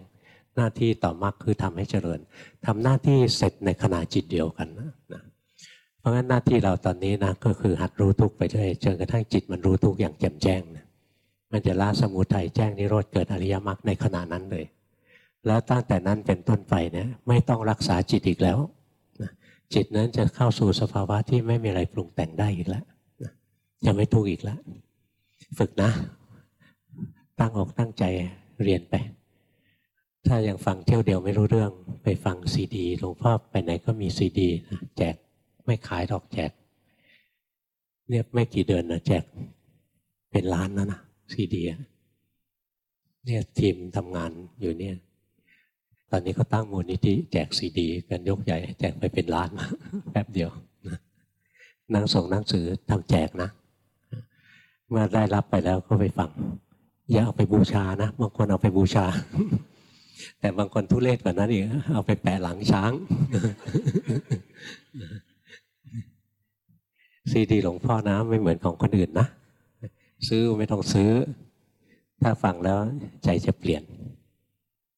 หน้าที่ต่อมรรคคือทำให้เจริญทำหน้าที่เสร็จในขณะจิตเดียวกันนะ เพราะงั้นหน้าที่เราตอนนี้นะก็คือหัดรู้ทุกไปเรื่อยจนกระทั่งจิตมันรู้ทุกอย่างแจ่มแจ้งนะมันจะละสมุทัยแจ้งนิโรธเกิดอริยมรรคในขณะนั้นเลย แล้วตั้งแต่นั้นเป็นต้นไปเนี่ยไม่ต้องรักษาจิตอีกแล้วนะจิตนั้นจะเข้าสู่สภาวะที่ไม่มีอะไรปรุงแต่งได้อีกแล้วนะจะไม่ทุกข์อีกแล้ว ฝึกนะ ตั้งอกตั้งใจเรียนไป ถ้ายังฟังเที่ยวเดียวไม่รู้เรื่อง ไปฟังซีดีหลวงพ่อไปไหนก็มีซีดีนะแจก ไม่ขายดอกแจก เนี่ยไม่กี่เดือนนะแจก เป็นล้านแล้วนะซีดีเนี่ยทีมทำงานอยู่เนี่ย ตอนนี้ก็ตั้งมูลนิธิแจกซีดี กันยกใหญ่ แจกไปเป็นล้านแป๊บเดียวนั่งส่งหนังสือทำแจกนะ เมื่อได้รับไปแล้วก็ไปฟัง อย่าเอาไปบูชานะบางคนเอาไปบูชา แต่บางคนทุเรศกว่านั้นอีกเอาไปแปะหลังช้าง ซีดีหลวงพ่อนะไม่เหมือนของคนอื่นนะ ซื้อไม่ต้องซื้อ ถ้าฟังแล้วใจจะเปลี่ยน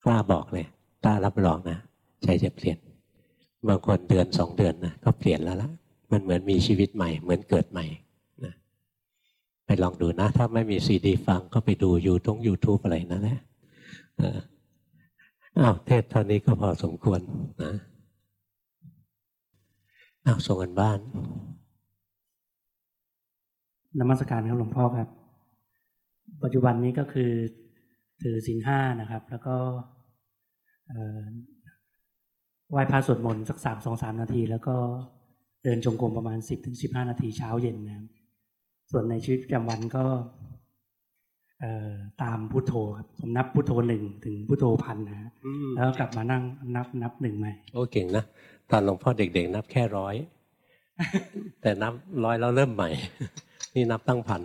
กล้าบอกเลยกล้ารับรองนะใจจะเปลี่ยนบางคนเดือนสองเดือนนะก็เปลี่ยนแล้วละมันเหมือนมีชีวิตใหม่ เหมือนเกิดใหม่นะไปลองดูนะ ถ้าไม่มีซีดีฟังก็ไปดูยูทงยูทูบอะไรนั่นแหละอ้าวเทศเท่านี้ก็พอสมควรนะอ้าวส่งกันบ้าน นมัสการครับหลวงพ่อครับ ปัจจุบันนี้ก็คือถือศีลห้านะครับ แล้วก็ไหว้พระสวดมนต์สักสามสองสามนาที แล้วก็เดินจงกรมประมาณสิบถึงสิบห้านาทีเช้าเย็นนะครับส่วนในชีวิตประจำวันก็ตามพุโทโธครับผมนับพุโทโธหนึ่งถึงพุโทโธพันนะแล้วกลับมานั่งนับนับหนึ่งใหม่โอ้เก่งนะตอนหลวงพ่อเด็ก ๆ นับแค่ร้อยแต่นับร้อยแล้วเริ่มใหม่ นี่นับตั้งพัน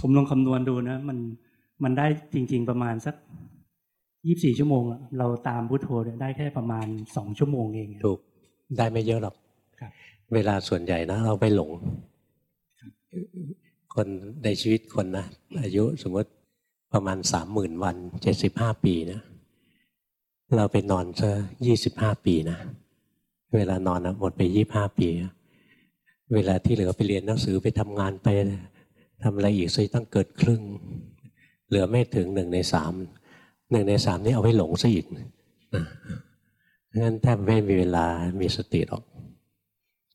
ผมลองคำนวณดูนะ มันมันได้จริง ๆประมาณสักยี่สี่ชั่วโมง เราตามพุทโธได้แค่ประมาณสองชั่วโมงเองถูกได้ไม่เยอะหรอกเวลาส่วนใหญ่นะ เราไปหลง คนในชีวิตคนนะอายุสมมติประมาณสามหมื่นวันเจ็ดสิบห้าปีนะเราไปนอนซะยี่สิบห้าปีนะ เวลานอนนะหมดไปยี่ห้าปี เวลาที่เหลือไปเรียนหนังสือไปทำงานไปทำอะไรอีกซะต้องเกิดครึ่ง เหลือไม่ถึงหนึ่งในสามหนึ่งในสามนี้เอาไว้หลงซะอีกงั้นแทบไม่มีเวลามีสติหรอก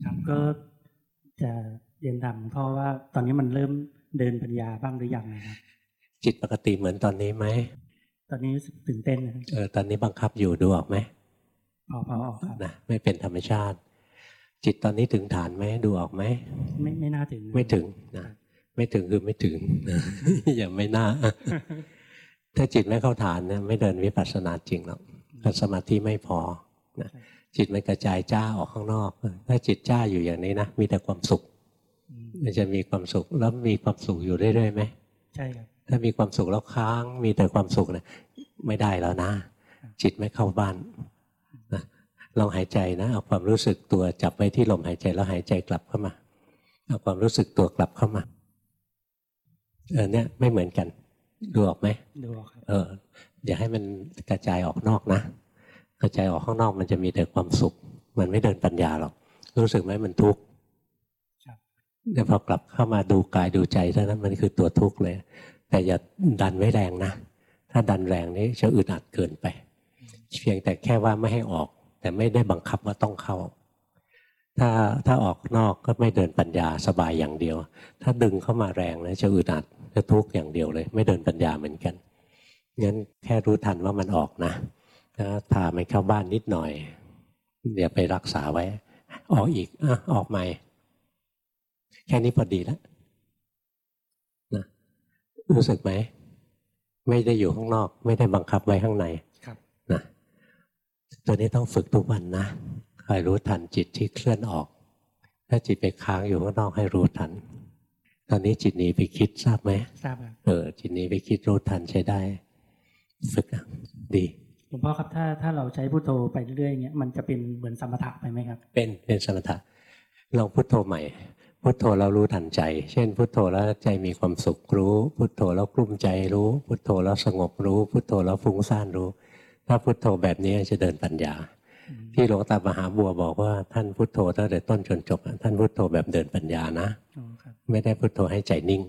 ครับก็จะเรียนถามหลวงพ่อว่าตอนนี้มันเริ่มเดินปัญญาบ้างหรือยังนะครับจิตปกติเหมือนตอนนี้ไหมตอนนี้รู้สึกตื่นเต้นนะครับเออตอนนี้บังคับอยู่ดูออกไหมพอพอออกครับนะไม่เป็นธรรมชาติ จิตตอนนี้ถึงฐานไหมดูออกไหมไม่ไม่น่าถึงนะไม่ถึงนะไม่ถึงคือไม่ถึงนะอย่าไม่น่า ถ้าจิตไม่เข้าฐานเนี่ยไม่เดินวิปัสสนาจริงหรอกถ้าสมาธิไม่พอนะจิตมันกระจายจ้าออกข้างนอก ถ้าจิตจ้าอยู่อย่างนี้นะมีแต่ความสุขอืมมันจะมีความสุขแล้วมีความสุขอยู่เรื่อยๆไหมใช่ครับถ้ามีความสุขแล้วค้าง มีแต่ความสุขเนี่ยไม่ได้แล้วนะ จิตไม่เข้าบ้านนะ ลองหายใจนะเอาความรู้สึกตัวจับไว้ที่ลมหายใจแล้วหายใจกลับเข้ามาเอาความรู้สึกตัวกลับเข้ามาเออเนี่ยไม่เหมือนกัน ดูออกไหมดูออกครับเอออย่าให้มันกระจายออกนอกนะ กระจายออกข้างนอกมันจะมีแต่ความสุข มันไม่เดินปัญญาหรอกรู้สึกไหมมันทุกข์ครับเดี๋ยวพอกลับเข้ามาดูกายดูใจเท่านั้นมันคือตัวทุกข์เลย แต่อย่าดันไว้แรงนะถ้าดันแรงนี้จะอึดอัดเกินไป เพียงแต่แค่ว่าไม่ให้ออก แต่ไม่ได้บังคับว่าต้องเข้า ถ้าถ้าออกนอกก็ไม่เดินปัญญาสบายอย่างเดียว ถ้าดึงเข้ามาแรงนะจะอึดอัดจะทุกข์อย่างเดียวเลย ไม่เดินปัญญาเหมือนกันงั้นแค่รู้ทันว่ามันออกนะถ้าพามันเข้าบ้านนิดหน่อยเดี๋ยวไปรักษาไว้ ออกอีกอะออกใหม่ แค่นี้พอดีแล้วนะรู้สึกไหม ไม่ได้อยู่ข้างนอก ไม่ได้บังคับไว้ข้างใน ตัวนี้ต้องฝึกทุกวันนะคอยรู้ทันจิตที่เคลื่อนออก ถ้าจิตไปค้างอยู่ข้างนอกให้รู้ทัน ตอนนี้จิตหนีไปคิดทราบไหมทราบครับเออจิตหนีไปคิดรู้ทันใช้ได้ ฝึกนะดีหลวงพ่อครับถ้าถ้าเราใช้พุทโธไปเรื่อยๆเงี้ยมันจะเป็นเหมือนสมถะไปไหมครับ เป็นเป็นสมถะลองพุทโธใหม่พุทโธแล้วรู้ทันใจ เช่น พุทโธแล้วใจมีความสุขรู้ พุทโธแล้วกลุ้มใจรู้ พุทโธแล้วสงบรู้ พุทโธแล้วฟุ้งซ่านรู้ ถ้าพุทโธแบบนี้จะเดินปัญญาอืมที่หลวงตามหาบัวบอกว่าท่านพุทโธตั้งแต่ต้นจนจบอะท่านพุทโธแบบเดินปัญญานะอ๋อครับไม่ได้พุทโธให้ใจนิ่ง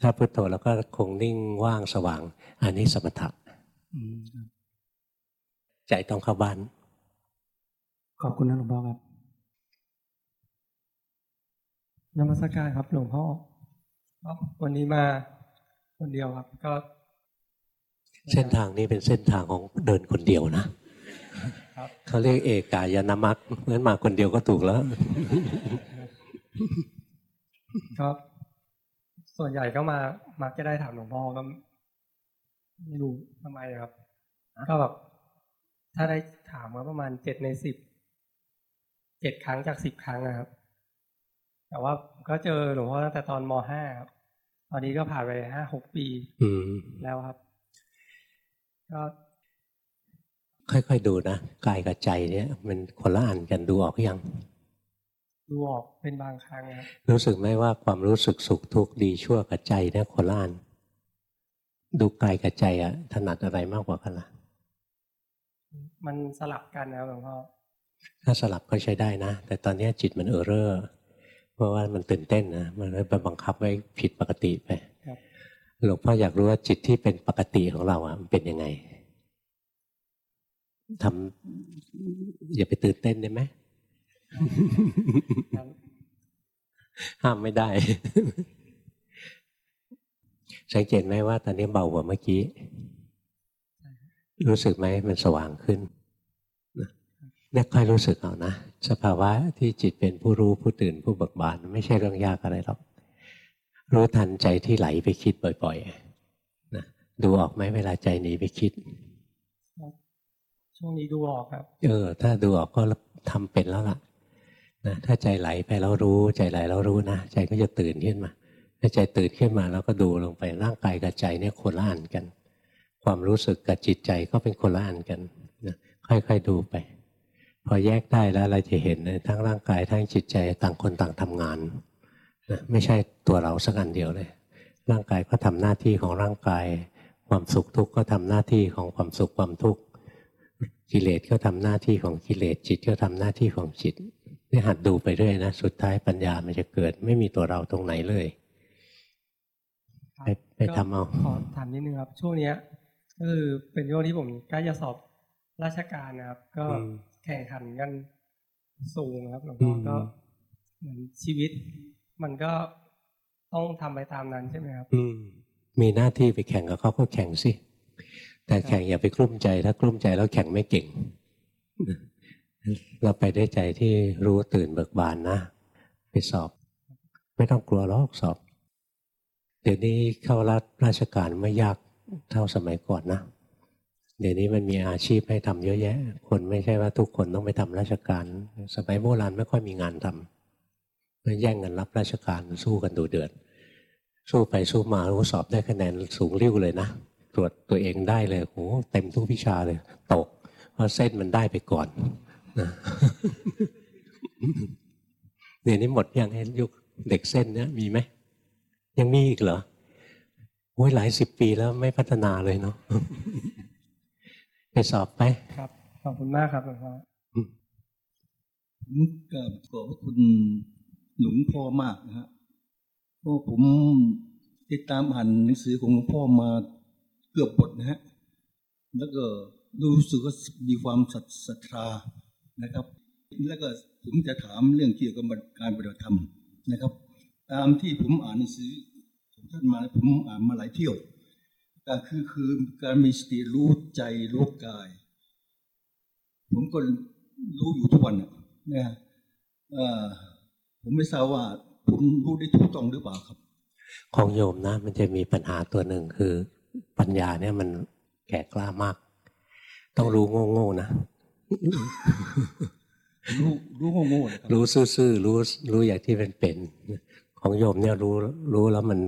ถ้าพุทโธแล้วก็คงนิ่งว่างสว่าง อันนี้สมถะอืมครับใจต้องเข้าบ้าน ขอบคุณนะหลวงพ่อครับนมัสการครับหลวงพ่อครับวันนี้มาคนเดียวครับก็ เส้นทางนี้เป็นเส้นทางของเดินคนเดียวนะครับเขาเรียกเอกายนามัคงั้นมาคนเดียวก็ถูกแล้วก็ส่วนใหญ่ก็มามักจะได้ถามหลวงพ่อก็ไม่รู้ทำไมครับ ก็แบบถ้าได้ถามมาประมาณเจ็ดในสิบเจ็ดครั้งจากสิบครั้งนะครับ แต่ว่าผมก็เจอหลวงพ่อตั้งแต่ตอนมห้าครับ ตอนนี้ก็ผ่านไปห้าหกปีอืมแล้วครับ ก็ค่อยๆดูนะกายกับใจเนี่ย มันคนละอันกันดูออกยังดูออกเป็นบางครั้งครับรู้สึกไหมว่าความรู้สึกสุขทุกข์ดีชั่วกับใจเนี่ยคนละอันดูกายกับใจอะถนัดอะไรมากกว่ากันล่ะมันสลับกันนะครับหลวงพ่อถ้าสลับก็ใช้ได้นะ แต่ตอนนี้จิตมันเออเรอร์เพราะว่ามันตื่นเต้นนะมันเลยไปบังคับไว้ผิดปกติไปครับ หลวงพ่ออยากรู้ว่าจิตที่เป็นปกติของเราอะมันเป็นยังไงทำอย่าไปตื่นเต้นได้ไหมห้ามไม่ได้ สังเกตไหมว่าตอนนี้เบากว่าเมื่อกี้ รู้สึกไหมมันสว่างขึ้นนะเนี่ยค่อยรู้สึกเอานะ สภาวะที่จิตเป็นผู้รู้ผู้ตื่นผู้เบิกบาน ไม่ใช่เรื่องยากอะไรหรอก รู้ทันใจที่ไหลไปคิดบ่อยๆนะดูออกไหมเวลาใจหนีไปคิด ช่วงนี้ดูออกครับ เออ ถ้าดูออกก็ทำเป็นแล้วล่ะนะถ้าใจไหลไปแล้วรู้ใจไหลแล้วรู้นะใจก็จะตื่นขึ้นมาถ้าใจตื่นขึ้นมาแล้วก็ดูลงไปร่างกายกับใจเนี่ยคนละอันกัน ความรู้สึกกับจิตใจก็เป็นคนละอันกันนะค่อยๆดูไป พอแยกได้แล้วเราจะเห็นนะทั้งร่างกายทั้งจิตใจต่างคนต่างทำงานนะ ไม่ใช่ตัวเราสักอันเดียวเลย ร่างกายก็ทำหน้าที่ของร่างกาย ความสุขทุกข์ก็ทำหน้าที่ของความสุขความทุกข์กิเลสก็ทำหน้าที่ของกิเลสจิตก็ทำหน้าที่ของจิตนี่หัดดูไปเรื่อยนะสุดท้ายปัญญามันจะเกิด ไม่มีตัวเราตรงไหนเลยครับไปไปทำเอาก็ขอถามนิดนึงครับ ช่วงเนี้ยก็คือเป็นช่วงที่ผมใกล้จะสอบราชการนะครับ ก็อืมแข่งขันกันสูงครับหลวงพ่ออมก็เหมือนชีวิต มันก็ต้องทำไปตามนั้นใช่ไหมครับ อืม มีหน้าที่ไปแข่งกับเขาก็แข่งสิ แต่แข่งอย่าไปกลุ้มใจ ถ้ากลุ้มใจแล้วแข่งไม่เก่ง เราไปได้วยใจที่รู้ตื่นเบิกบานนะ ไปสอบ ไม่ต้องกลัวหรอกสอบ เดี๋ยวนี้เข้ารับราชการไม่ยากเท่าสมัยก่อนนะเดี๋ยวนี้มันมีอาชีพให้ทำเยอะแยะ คนไม่ใช่ว่าทุกคนต้องไปทำราชการ สมัยโบราณไม่ค่อยมีงานทำก็ แย่งกันรับราชการสู้กันดูเดือด สู้ไปสู้มารู้สอบได้คะแนนสูงริ้วเลยนะตรวจตัวเองได้เลยโหเต็มทุกวิชาเลย ตกเพราะเส้นมันได้ไปก่อนนะเดี๋ยวนี้หมดยังให้ยุคเด็กเส้นเนี้ยมีไหมยังมีอีกเหรอโอ้ยหลายสิบปีแล้วไม่พัฒนาเลยเนาะไปสอบไปครับขอบคุณมากครับหลวงพ่อผมกราบขอบพระคุณ หลวงพ่อมากนะฮะเพราะผมติดตามอ่านหนังสือของหลวงพ่อมาเกือบบทนะฮะแล้วก็รู้สึกว่ามีความศรัทศรัทธานะครับ แล้วก็ผมจะถามเรื่องเกี่ยวกับการปฏิบัติธรรมนะครับ ตามที่ผมอ่านหนังสือของท่านมาผมอ่านมาหลายเที่ยวก็คือคือการมีสติรู้ใจรู้กาย ผมก็รู้อยู่ทุกวันนะนะฮะเอ่อ ผมไม่ทราบว่าผมรู้ได้ถูกต้องหรือเปล่าครับ ของโยมนะ มันจะมีปัญหาตัวหนึ่งคือ ปัญญาเนี่ยมันแก่กล้ามาก ต้องรู้โง่ๆนะรู้รู้โง่ๆนะครับรู้ซื่อๆรู้รู้อย่างที่เป็นเป็นของโยมเนี่ยรู้รู้แล้วมัน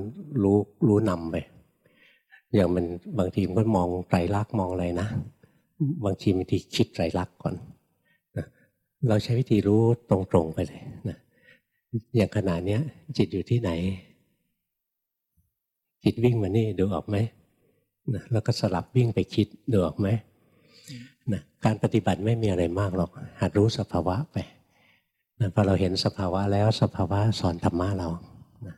รู้รู้นำไปอย่างมันบางทีมันก็มองไตรลักษณ์มองอะไรนะบางทีบางทีคิดไตรลักษณ์ก่อนนะเราใช้วิธีรู้ตรงๆไปเลยนะ อย่างขณะเนี้ย จิตอยู่ที่ไหน จิตวิ่งมานี่ดูออกไหมนะแล้วก็สลับวิ่งไปคิดดูออกไหมนะการปฏิบัติไม่มีอะไรมากหรอกหัดรู้สภาวะไปนะพอเราเห็นสภาวะแล้วสภาวะสอนธรรมะเรานะ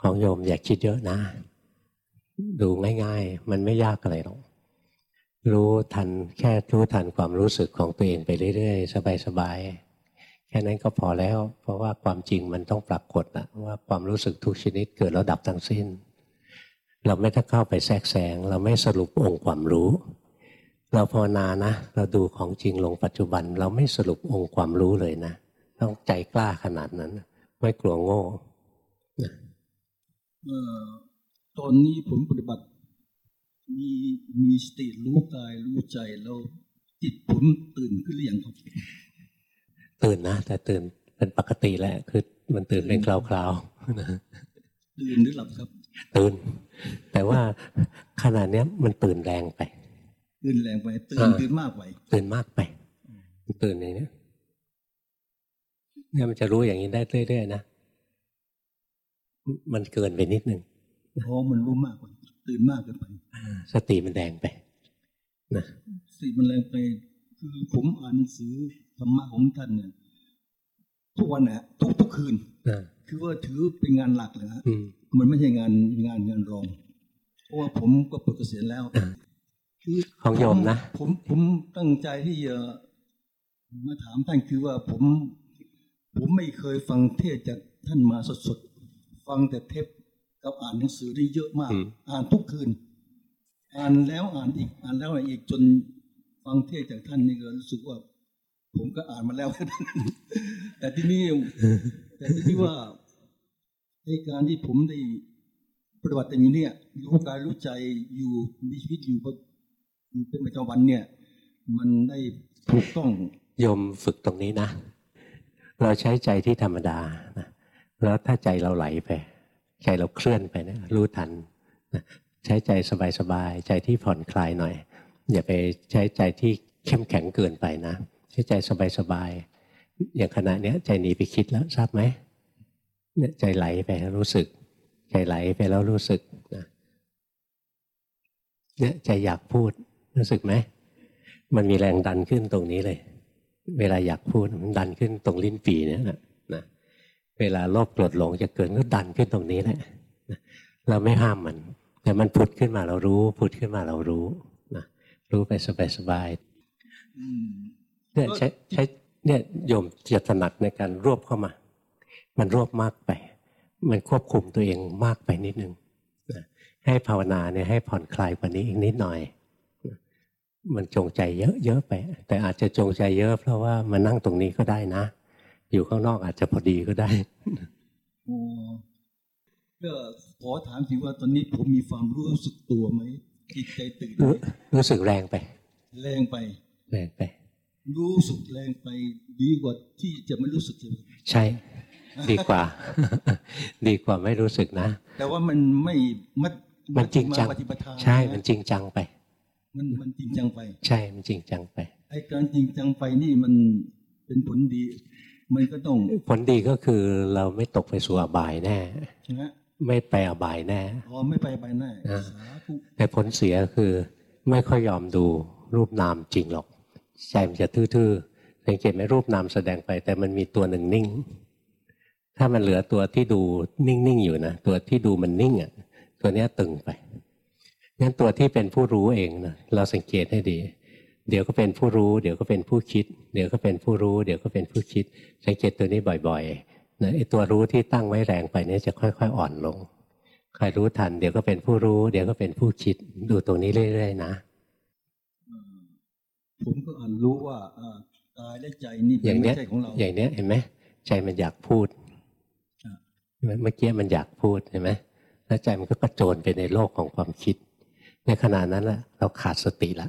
ของโยมอย่าคิดเยอะนะ ดูง่ายๆ มันไม่ยากอะไรหรอกรู้ทันแค่รู้ทันความรู้สึกของตัวเองไปเรื่อยๆ สบายๆ ค่นั้นก็พอแล้ว เพราะว่าความจริงมันต้องปรากฏนะว่าความรู้สึกทุกชนิดเกิดแล้วดับทั้งสิ้น เราไม่ต้องเข้าไปแทรกแซงเราไม่สรุปองค์ความรู้ เราภาวนานะ เราดูของจริงลงปัจจุบัน เราไม่สรุปองค์ความรู้เลยนะ ต้องใจกล้าขนาดนั้น ไม่กลัวโง่เอ่อตอนนี้ผมปฏิบัติ มีมีสติรู้กายรู้ใจแล้วจิตผมตื่นขึ้นหรือยังครับ ตื่นนะ แต่ตื่นเป็นปกติแหละ คือมันตื่นเป็นคราวๆนะตื่นหรือหลับครับ ตื่น แต่ว่าขนาดเนี้ยมันตื่นแรงไป ตื่นแรงไป ตื่นอ่าตื่นมากไป ตื่นมากไป ตื่นอย่างนี้เนี่ยมันจะรู้อย่างนี้ได้เรื่อยๆนะ มันเกินไปนิดนึงเพราะมันรู้มากกว่าตื่นมากเกินไปสติมันแดงไปนะสติมันแรงไป คือผมอ่านหนังสือ ธรรมะของท่านเนี่ยทุกวันนะทุกทุกคืนนะคือว่าถือเป็นงานหลักเลยฮะอืมมันไม่ใช่งานงานงานรอง เพราะว่าผมก็ปลดเกษียณแล้วอ่าคือของโยมนะผมผมตั้งใจที่จะมาถามท่านคือว่าผม ผมไม่เคยฟังเทศน์จากท่านมาสดๆฟังแต่เทปกับอ่านหนังสือได้เยอะมากอืมอ่านทุกคืน อ่านแล้วอ่านอีกอ่านแล้วอ่านอีกจนฟังเทศน์จากท่านนี่ก็รู้สึกว่า ผมก็อ่านมาแล้ว แต่ที่นี่แต่ที่นี่ว่าในการที่ผมได้ปฏิบัติอยู่เนี่ยรู้กายรู้ใจอยู่มีชีวิตอยู่อยู่เป็นประจำวันเนี่ย มันได้ถูกต้องโยมฝึกตรงนี้นะ เราใช้ใจที่ธรรมดานะแล้วถ้าใจเราไหลไป ใจเราเคลื่อนไปเนะรู้ทันนะใช้ใจสบายๆใจที่ผ่อนคลายหน่อย อย่าไปใช้ใจที่เข้มแข็งเกินไปนะ ใช้ใจสบายๆอย่างขณะเนี้ยใจหนีไปคิดแล้วทราบไหมเนี่ยใจไหลไปแล้วรู้สึก ใจไหลไปแล้วรู้สึกนะเนี่ยใจอยากพูดรู้สึกไหมมันมีแรงดันขึ้นตรงนี้เลย เวลาอยากพูดมันดันขึ้นตรงลิ้นปีเนี่ยนะนะเวลาโลภโกรธหลงจะเกิดก็ดันขึ้นตรงนี้แหละนะเราไม่ห้ามมัน แต่มันผุดขึ้นมาเรารู้ผุดขึ้นมาเรารู้นะรู้ไปสบายอืมๆ เนี่ยใช้ใช้เนี่ยโยมจะถนัดในการรวบเข้ามา มันรวบมากไป มันควบคุมตัวเองมากไปนิดนึงนะให้ภาวนาเนี่ยให้ผ่อนคลายกว่านี้อีกนิดหน่อยนะมันจงใจเยอะเยอะไป แต่อาจจะจงใจเยอะ เพราะว่ามานั่งตรงนี้ก็ได้นะ อยู่ข้างนอกอาจจะพอดีก็ได้อ๋อก็ขอถามถึงว่าตอนนี้ผมมีความรู้สึกตัวไหมจิตใจตื่นไหมรู้รู้สึกแรงไป แรงไป แรงไป รู้สึกแรงไปดีกว่าที่จะไม่รู้สึกเลยใช่ ดีกว่า ดีกว่าไม่รู้สึกนะ แต่ว่ามันไม่มัดมันจริงจังปฏิปทาใช่ มันจริงจังไป มันมันจริงจังไป ใช่ มันจริงจังไปไอ้การจริงจังไปนี่มันเป็นผลดี มันก็ต้อง ผลดีก็คือเราไม่ตกไปสู่อบายแน่ใช่ไหมไม่ไปอบายแน่อ๋อไม่ไปไปแน่อ่าสาธุแต่ผลเสียคือไม่ค่อยยอมดูรูปนามจริงหรอก ใจมันจะทื่อๆสังเกตไหมรูปนามแสดงไป แต่มันมีตัวหนึ่งนิ่ง ถ้ามันเหลือตัวที่ดูนิ่งๆอยู่นะตัวที่ดูมันนิ่งอะตัวเนี้ยตึงไปงั้นตัวที่เป็นผู้รู้เองนะเราสังเกตให้ดี เดี๋ยวก็เป็นผู้รู้ เดี๋ยวก็เป็นผู้คิด เดี๋ยวก็เป็นผู้รู้ เดี๋ยวก็เป็นผู้คิด สังเกตตัวนี้บ่อยๆนะไอ้ตัวรู้ที่ตั้งไว้แรงไปเนี่ยจะค่อย ๆ อ่อนลงใครรู้ทัน เดี๋ยวก็เป็นผู้รู้ เดี๋ยวก็เป็นผู้คิด ดูตรงนี้เรื่อยๆนะ ผมก็อ่านรู้ว่าอ่ากายและใจนี่อเป็นย่างไม่เนี้ยใช่ของเราอย่างเนี้ยเห็นไหมใจมันอยากพูดอะเห็นไหมเมื่อกี้มันอยากพูดเห็นไหมแล้วใจมันก็กระโจนไปในโลกของความคิด ในขณะนั้นแหละเราขาดสติละ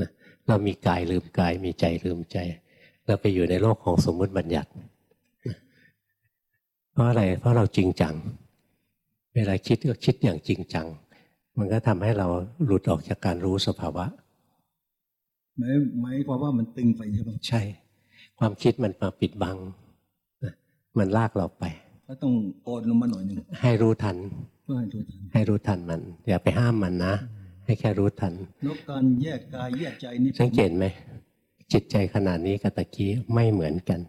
นะเรามีกายลืมกายมีใจลืมใจ เราไปอยู่ในโลกของสมมุติบัญญัตินะเพราะอะไรเพราะเราจริงจัง เวลาคิดก็คิดอย่างจริงจัง มันก็ทำให้เราหลุดออกจากการรู้สภาวะ หมายหมายความว่ามันตึงไปใช่ไหมใช่ ความคิดมันมาปิดบังนะมันลากเราไป ก็ต้องโอนลงมาหน่อยหนึ่งให้รู้ทันเพื่อให้ตัวทันให้รู้ทันมัน อย่าไปห้ามมันนะ ให้แค่รู้ทันแล้วการแยกกายแยกใจนี่สังเกตไหมจิตใจขนาดนี้กับตะกี้ไม่เหมือนกัน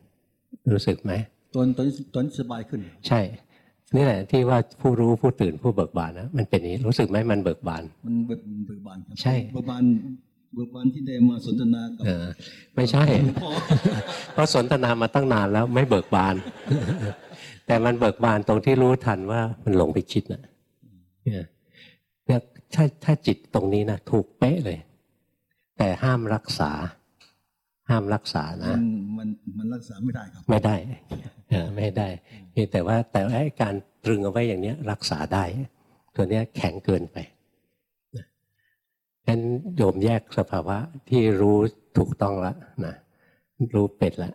รู้สึกไหมตอนตอนตอนสบายขึ้น ใช่ นี่แหละที่ว่าผู้รู้ผู้ตื่นผู้เบิกบานนะมันเป็นอย่างนี้รู้สึกไหมมันเบิกบาน มันเบิกเบิกบานครับใช่เบิกบาน เบิกบานที่ได้มาสนทนากับเออไม่ใช่หลวงพ่อเพราะสนทนามาตั้งนานแล้วไม่เบิกบาน แต่มันเบิกบานตรงที่รู้ทันว่ามันหลงไปคิดนะเนี่ยเนี่ยถ้าถ้าจิตตรงนี้นะถูกเป๊ะเลย แต่ห้ามรักษา ห้ามรักษานะ มันมันมันรักษาไม่ได้ครับ ไม่ได้เออไม่ได้เพียงแต่ว่าแต่ว่าไอ้การตรึงเอาไว้อย่างเนี้ย รักษาได้ ตัวเนี้ยแข็งเกินไปนะ งั้นโยมแยกสภาวะที่รู้ถูกต้องละนะรู้เป็ดละ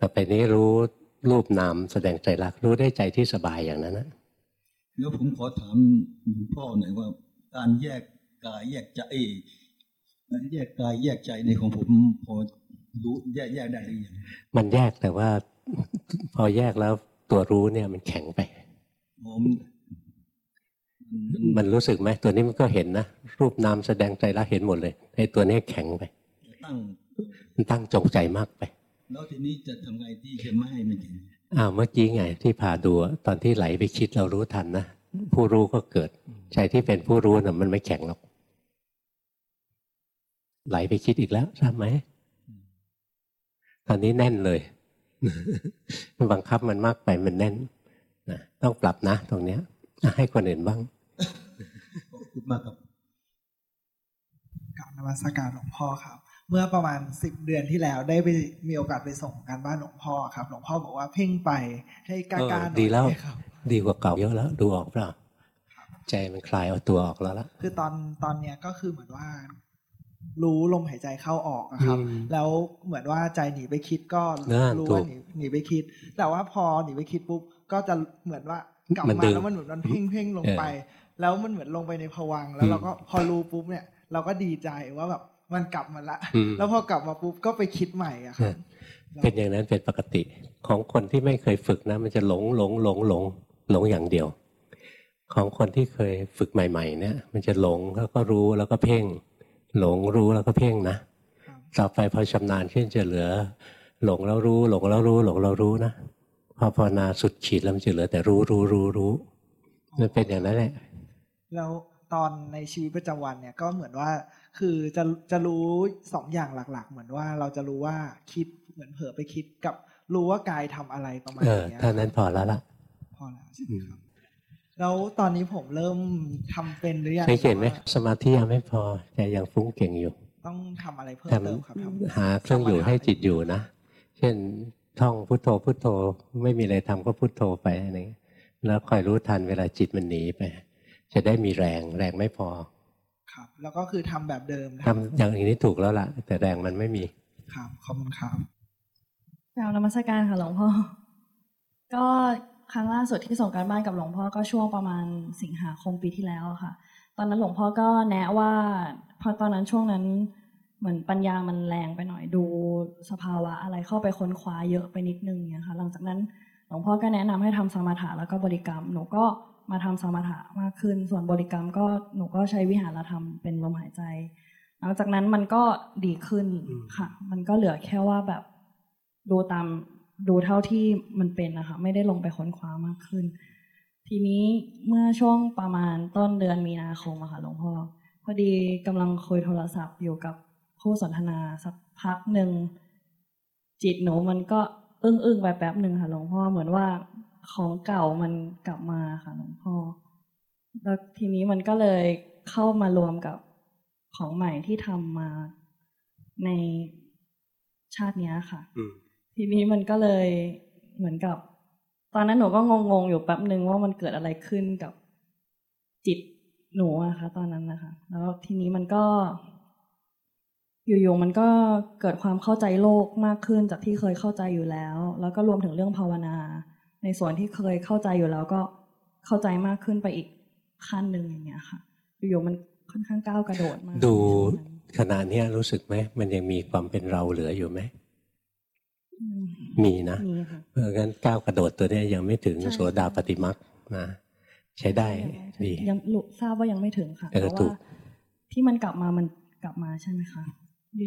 ต่อไปนี้รู้รูปนามแสดงใจรักรู้ได้ใจที่สบายอย่างนั้นนะแล้วผมขอถามหลวงพ่อหน่อยว่า การแยกกายแยกใจเอ้ยการแยกกายแยกใจในของผมพอรู้แยกแยกได้หรือยังมันแยกแต่ว่า พอแยกแล้วตัวรู้เนี่ยมันแข็งไปผม มันมันรู้สึกไหมตัวนี้มันก็เห็นนะ รูปนามแสดงใจรักเห็นหมดเลยไอ้ตัวนี้แข็งไปตั้งมันตั้งจงใจมากไป แล้วทีนี้จะทำไงที่จะไม่ให้มันแข็งอ้าวเมื่อกี้ไงที่พาดูอะตอนที่ไหลไปคิดเรารู้ทันนะผู้รู้ก็เกิดใจที่เป็นผู้รู้น่ะมันไม่แข็งหรอก ไหลไปคิดอีกแล้วทราบไหมตอนนี้แน่นเลยบังคับมันมากไปมันแน่นนะต้องปรับนะ ตรงเนี้ยอะให้คนอื่นบ้าง ขอบคุณมากครับกราบนมัสการหลวงพ่อครับ เมื่อประมาณสิบเดือนที่แล้วได้ไปมีโอกาสไปส่งการบ้านหลวงพ่อครับ หลวงพ่อบอกว่าเพ่งไปให้กล้าๆหน่อยเออดีแล้วครับดีกว่าเก่าเยอะแล้ว ดูออกเปล่าใจมันคลายเอาตัวออกแล้วละคือตอนตอนเนี้ยก็คือเหมือนว่า รู้ลมหายใจเข้าออกอะครับอืมแล้วเหมือนว่าใจหนีไปคิดก็นั่นรู้ถูว่ากหนีหนีไปคิด แต่ว่าพอหนีไปคิดปุ๊บก็จะเหมือนว่ากลับมันมาดึงแล้วมันเหมือนมันเพ่งเพ่งลงเออไป แล้วมันเหมือนลงไปในภวังค์แล้วอืมเราก็พอรู้ปุ๊บเนี่ย เราก็ดีใจว่าแบบมันกลับมาละอืมแล้วพอกลับมาปุ๊บก็ไปคิดใหม่อะครับเป็นอย่างนั้นเป็นปกติของคนที่ไม่เคยฝึกนะ มันจะหลงหลงหลงหลงหลงอย่างเดียว ของคนที่เคยฝึกใหม่ ๆ เนี่ยมันจะหลงแล้วก็รู้แล้วก็เพ่ง หลงรู้แล้วก็เพ่งนะครับต่อไปพอชำนาญขึ้นจะเหลือ หลงแล้วรู้ หลงแล้วรู้ หลงแล้วรู้นะพอภาวนาสุดขีดแล้วมันจะเหลือแต่รู้รู้รู้รู้มันเป็นอย่างนั้นแหละ แล้วตอนในชีวิตประจำวันเนี่ยก็เหมือนว่าคือจะจะรู้สองอย่างหลัก ๆ เหมือนว่าเราจะรู้ว่าคิดเหมือนเผลอไปคิดกับรู้ว่ากายทำอะไรประมาณเออนี้ยเท่านั้นพอแล้วล่ะพอแล้วใช่ไหมครับแล้วตอนนี้ผมเริ่มทำเป็นหรือยังสังเกตไหมว่าสมาธิยังไม่พอแต่ยังฟุ้งเก่งอยู่ ต้องทำอะไรเพิ่มทเติมครับทำำหาเครื่องอยู่ให้จิตอยู่นะ เช่นท่องพุทโธพุทโธไม่มีอะไรทำก็พุทโธไปอะไรเงี้ยแล้วคอยรู้ทันเวลาจิตมันหนีไป จะได้มีแรงแรงไม่พอ ครับ แล้วก็คือทำแบบเดิมทำอย่างนี้ถูกแล้วล่ะ แต่แรงมันไม่มี ครับขอบคุณครับกล่าวนมัสการค่ะหลวงพ่อ ก็ครั้งล่าสุดที่ส่งการบ้านกับหลวงพ่อก็ช่วงประมาณสิงหาคมปีที่แล้วอะค่ะ ตอนนั้นหลวงพ่อก็แนะว่า พอตอนนั้นช่วงนั้นเหมือนปัญญามันแรงไปหน่อยดูสภาวะอะไรเข้าไปค้นคว้าเยอะไปนิดนึงเนี่ยค่ะ หลังจากนั้นหลวงพ่อก็แนะนำให้ทำสมถะแล้วก็บริกรรม หนูก็ มาทำสมถะมากขึ้น ส่วนบริกรรมก็หนูก็ใช้วิหารธรรมเป็นลมหายใจ หลังจากนั้นมันก็ดีขึ้นค่ะ มันก็เหลือแค่ว่าแบบดูตามดูเท่าที่มันเป็นนะคะ ไม่ได้ลงไปค้นคว้ามากขึ้น ทีนี้เมื่อช่วงประมาณต้นเดือนมีนาคมอะค่ะหลวงพ่อพอดีกำลังคุยโทรศัพท์อยู่กับผู้สนทนาสักพักหนึ่งจิตหนูมันก็อึ้งอึ้งๆไปแป๊บหนึ่งค่ะหลวงพ่อเหมือนว่า ของเก่ามันกลับมาค่ะหลวงพ่อแล้วทีนี้มันก็เลยเข้ามารวมกับของใหม่ที่ทำมาในชาติเนี้ยค่ะทีนี้มันก็เลยเหมือนกับ ตอนนั้นหนูก็งงๆอยู่แป๊บหนึ่งว่ามันเกิดอะไรขึ้นกับจิตหนูอะค่ะตอนนั้นนะคะ แล้วทีนี้มันก็ อยู่ๆมันก็เกิดความเข้าใจโลกมากขึ้นจากที่เคยเข้าใจอยู่แล้ว แล้วก็รวมถึงเรื่องภาวนา ในส่วนที่เคยเข้าใจอยู่แล้วก็เข้าใจมากขึ้นไปอีกขั้นหนึ่งอย่างเงี้ยค่ะอยู่ๆมันค่อนข้างก้าวกระโดดมากดูในช่วงนั้นขณะเนี้ยรู้สึกไหมมันยังมีความเป็นเราเหลืออยู่ไหมอืมมีนะมีค่ะเพราะงั้นก้าวกระโดดตัวเนี้ยยังไม่ถึงใช่โสดาปฏิมักนะใช้ได้ดียังรู้ทราบว่ายังไม่ถึงค่ะเออแต่ถูว่ากที่มันกลับมามันกลับมาใช่ไหมคะ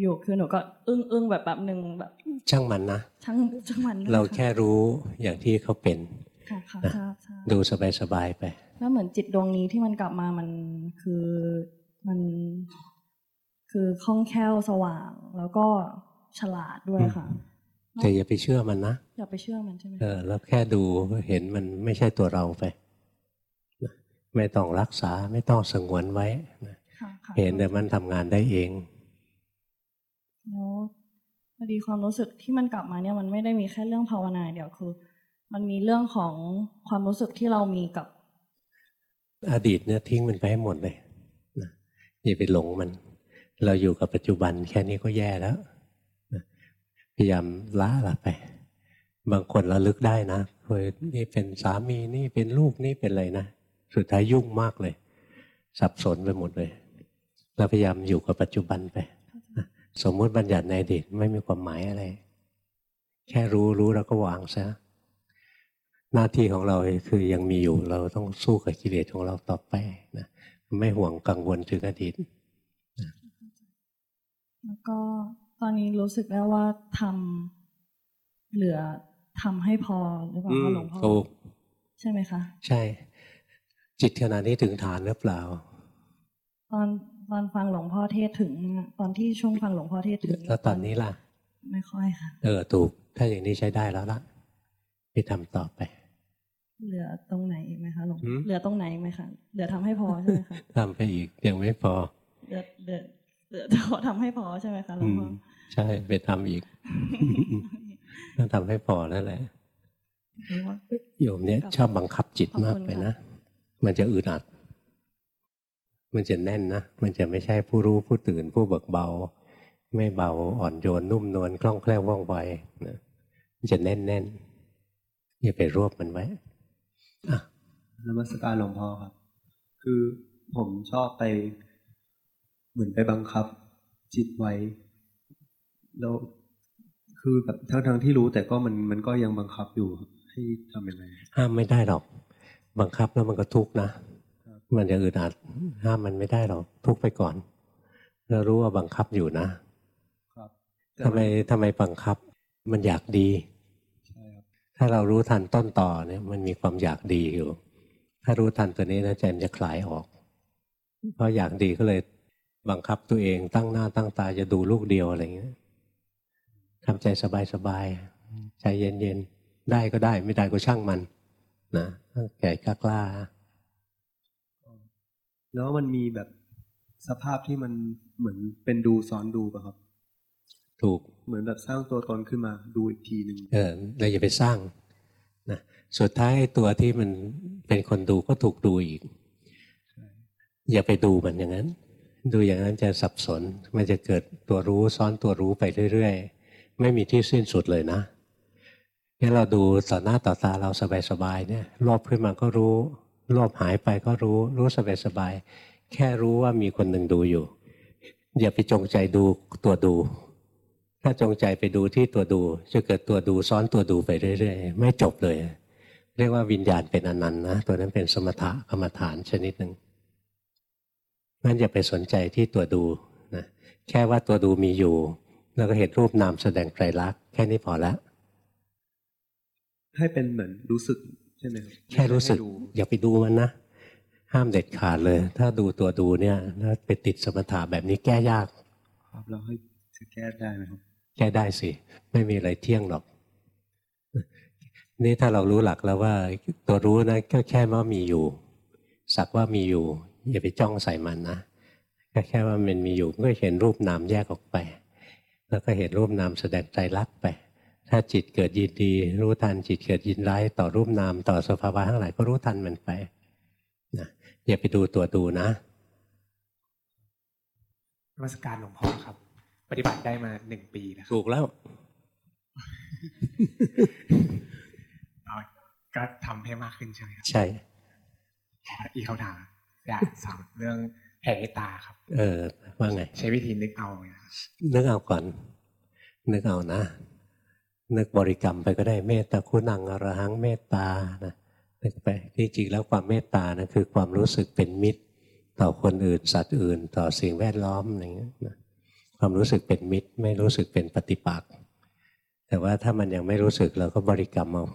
อยู่ๆคือหนูก็อึ้งอึ้งๆแบบแบบหนึ่งแบบ ช่างมันนะช่างช่างมันนะเราะแค่รู้อย่างที่เขาเป็นค่ะค่ะทราบทราบดูสบายๆไป แล้วเหมือนจิตดวงนี้ที่มันกลับมามันคือมัน คือคล่องแคล่วสว่าง แล้วก็ฉลาดด้วยค่ะแต่อย่าไปเชื่อมันนะอย่าไปเชื่อมันใช่ไหมเออแล้วแค่ดูเห็นมันไม่ใช่ตัวเราไปนะไม่ต้องรักษาไม่ต้องสงวนไว้นะค่ะค่ะเห็นแต่มันทำงานได้เอง แล้วพอดีความรู้สึกที่มันกลับมาเนี่ยมันไม่ได้มีแค่เรื่องภาวนาเดียวคือ มันมีเรื่องของความรู้สึกที่เรามีกับ อดีตเนี่ยทิ้งมันไปให้หมดเลยนะอย่าไปหลงมัน เราอยู่กับปัจจุบันแค่นี้ก็แย่แล้วนะพยายามละละไป บางคนระลึกได้นะเคยนี่เป็นสามีนี่เป็นลูกนี่เป็นอะไรนะสุดท้ายยุ่งมากเลย สับสนไปหมดเลย เราพยายามอยู่กับปัจจุบันไป สมมุติบัญญัติในอดีตไม่มีความหมายอะไร แค่รู้รู้แล้วก็วางซะหน้าที่ของเราคือยังมีอยู่เราต้องสู้กับกิเลสของเราต่อไปนะไม่ห่วงกังวลถึงอดีตแล้วก็ตอนนี้รู้สึกแล้วว่าทำเหลือทำให้พอหรือเปล่าอืคะมหลวงพ่อถูกใช่ไหมคะ ใช่ จิตขณะนี้ถึงฐานหรือเปล่า ตอน ตอนฟังหลวงพ่อเทศถึง ตอนที่ช่วงฟังหลวงพ่อเทศถึงแล้วตอนนี้ล่ะ ไม่ค่อยค่ะ เออถูก ถ้าอย่างนี้ใช้ได้แล้วล่ะไปทำต่อไป เหลือตรงไหนอีกไหมคะหลวงหืมเหลือตรงไหนอีกไหมคะเหลือทำให้พอใช่ไหมคะทำไปอีกยังไม่พอเหลือเหลือเหลือขอทำให้พอใช่ไหมคะหลวอืงมพ่อใช่ไปทำอีกต้องทำให้พอนั่นแหละหรือว่าโยมเนี่ยชอบบังคับจิตขอบคุณมากไปค่ะนะ มันจะอึดอัด มันจะแน่นนะ มันจะไม่ใช่ผู้รู้ผู้ตื่นผู้เบิกเบา ไม่เบาอ่อนโยนนุ่มนวลคล่องแคล่วว่องไวนะมันจะแน่นแน่นๆอย่าไปรวบมันไว้นมัสการหลวงพ่อครับ คือผมชอบไป เหมือนไปบังคับ จิตไว้แล้วคือแบบทั้งทั้งๆที่รู้แต่ก็มันมันก็ยังบังคับอยู่ครับให้ทำยังไงห้ามไม่ได้หรอก บังคับแล้วมันก็ทุกข์นะ มันจะอึดอัดห้ามมันไม่ได้หรอกทุกข์ไปก่อนเรารู้ว่าบังคับอยู่นะครับแต่ทำไมทำไมบังคับ มันอยากดีใช่ครับถ้าเรารู้ทันต้นต่อเนี่ย มันมีความอยากดีอยู่ ถ้ารู้ทันตัวนี้นะใจมันจะคลายออก เพราะอยากดีก็เลยบังคับตัวเองตั้งหน้าตั้งตาจะดูลูกเดียวอะไรอย่างเงี้ยทำใจสบายๆใจเย็นๆได้ก็ได้ ไม่ได้ก็ช่างมัน นะแก่กล้า แล้วมันมีแบบสภาพที่มันเหมือนเป็นดูซ้อนดูป่ะครับ ถูกเหมือนแบบสร้างตัวตนขึ้นมาดูอีกทีหนึ่งเออเราอย่าไปสร้างนะสุดท้ายไอ้ตัวที่มันเป็นคนดูก็ถูกดูอีก อย่าไปดูมันอย่างนั้น ดูอย่างนั้นจะสับสน มันจะเกิดตัวรู้ซ้อนตัวรู้ไปเรื่อยๆ ไม่มีที่สิ้นสุดเลยนะงั้นเราดูต่อหน้าต่อตาเราสบายๆเนี่ยโลภขึ้นมาก็รู้ โลภหายไปก็รู้รู้สบายๆแค่รู้ว่ามีคนหนึ่งดูอยู่ อย่าไปจงใจดูตัวดู ถ้าจงใจไปดูที่ตัวดู จะเกิดตัวดูซ้อนตัวดูไปเรื่อยๆ ไม่จบเลย เรียกว่าวิญญาณเป็นอนันต์นะ ตัวนั้นเป็นสมถะกรรมฐานชนิดหนึ่งงั้นอย่าไปสนใจที่ตัวดูนะแค่ว่าตัวดูมีอยู่ แล้วก็เห็นรูปนามแสดงไตรลักษณ์แค่นี้พอแล้วให้เป็นเหมือนรู้สึก ใช่ไหมครับแค่รู้สึกไม่ใช่ให้ดูอย่าไปดูมันนะห้ามเด็ดขาดเลย ถ้าดูตัวดูเนี่ยถ้าไปติดสมถะแบบนี้แก้ยาก ครับแล้วให้จะแก้ได้ไหมครับ แก้ได้สิ ไม่มีอะไรเที่ยงหรอก นี่ถ้าเรารู้หลักแล้วว่า ตัวรู้นะก็แค่ว่ามีอยู่ สักว่ามีอยู่ อย่าไปจ้องใส่มันนะก็แค่ว่ามันมีอยู่ก็เห็นรูปนามแยกออกไป แล้วก็เห็นรูปนามแสดงใจรักษณ์ไป ถ้าจิตเกิดยินดี รู้ทันจิตเกิดยินร้ายต่อรูปนามต่อสภาวะทั้งหลายก็รู้ทันมันไปนะอย่าไปดูตัวดูนะนมัสการหลวงพ่อครับ ปฏิบัติได้มาหนึ่งปีแล้วครับถูกแล้วเอาก็ทำให้มากขึ้นใช่ไหมครับใช่ขออีกคำถามอยากถามเรื่องแผ่เมตตาครับ เออว่าไง ใช้วิธีนึกเอาไงครับนึกเอาก่อน นึกเอานะ นึกบริกรรมไปก็ได้เมตตาคุณังอรหังเมตตานะนึกไปจริงแล้วความเมตตานะคือความรู้สึกเป็นมิตร ต่อคนอื่นสัตว์อื่น ต่อสิ่งแวดล้อมอะไรเงี้ยนะความรู้สึกเป็นมิตร ไม่รู้สึกเป็นปฏิปักษ์แต่ว่าถ้ามันยังไม่รู้สึกเราก็บริกรรมเอา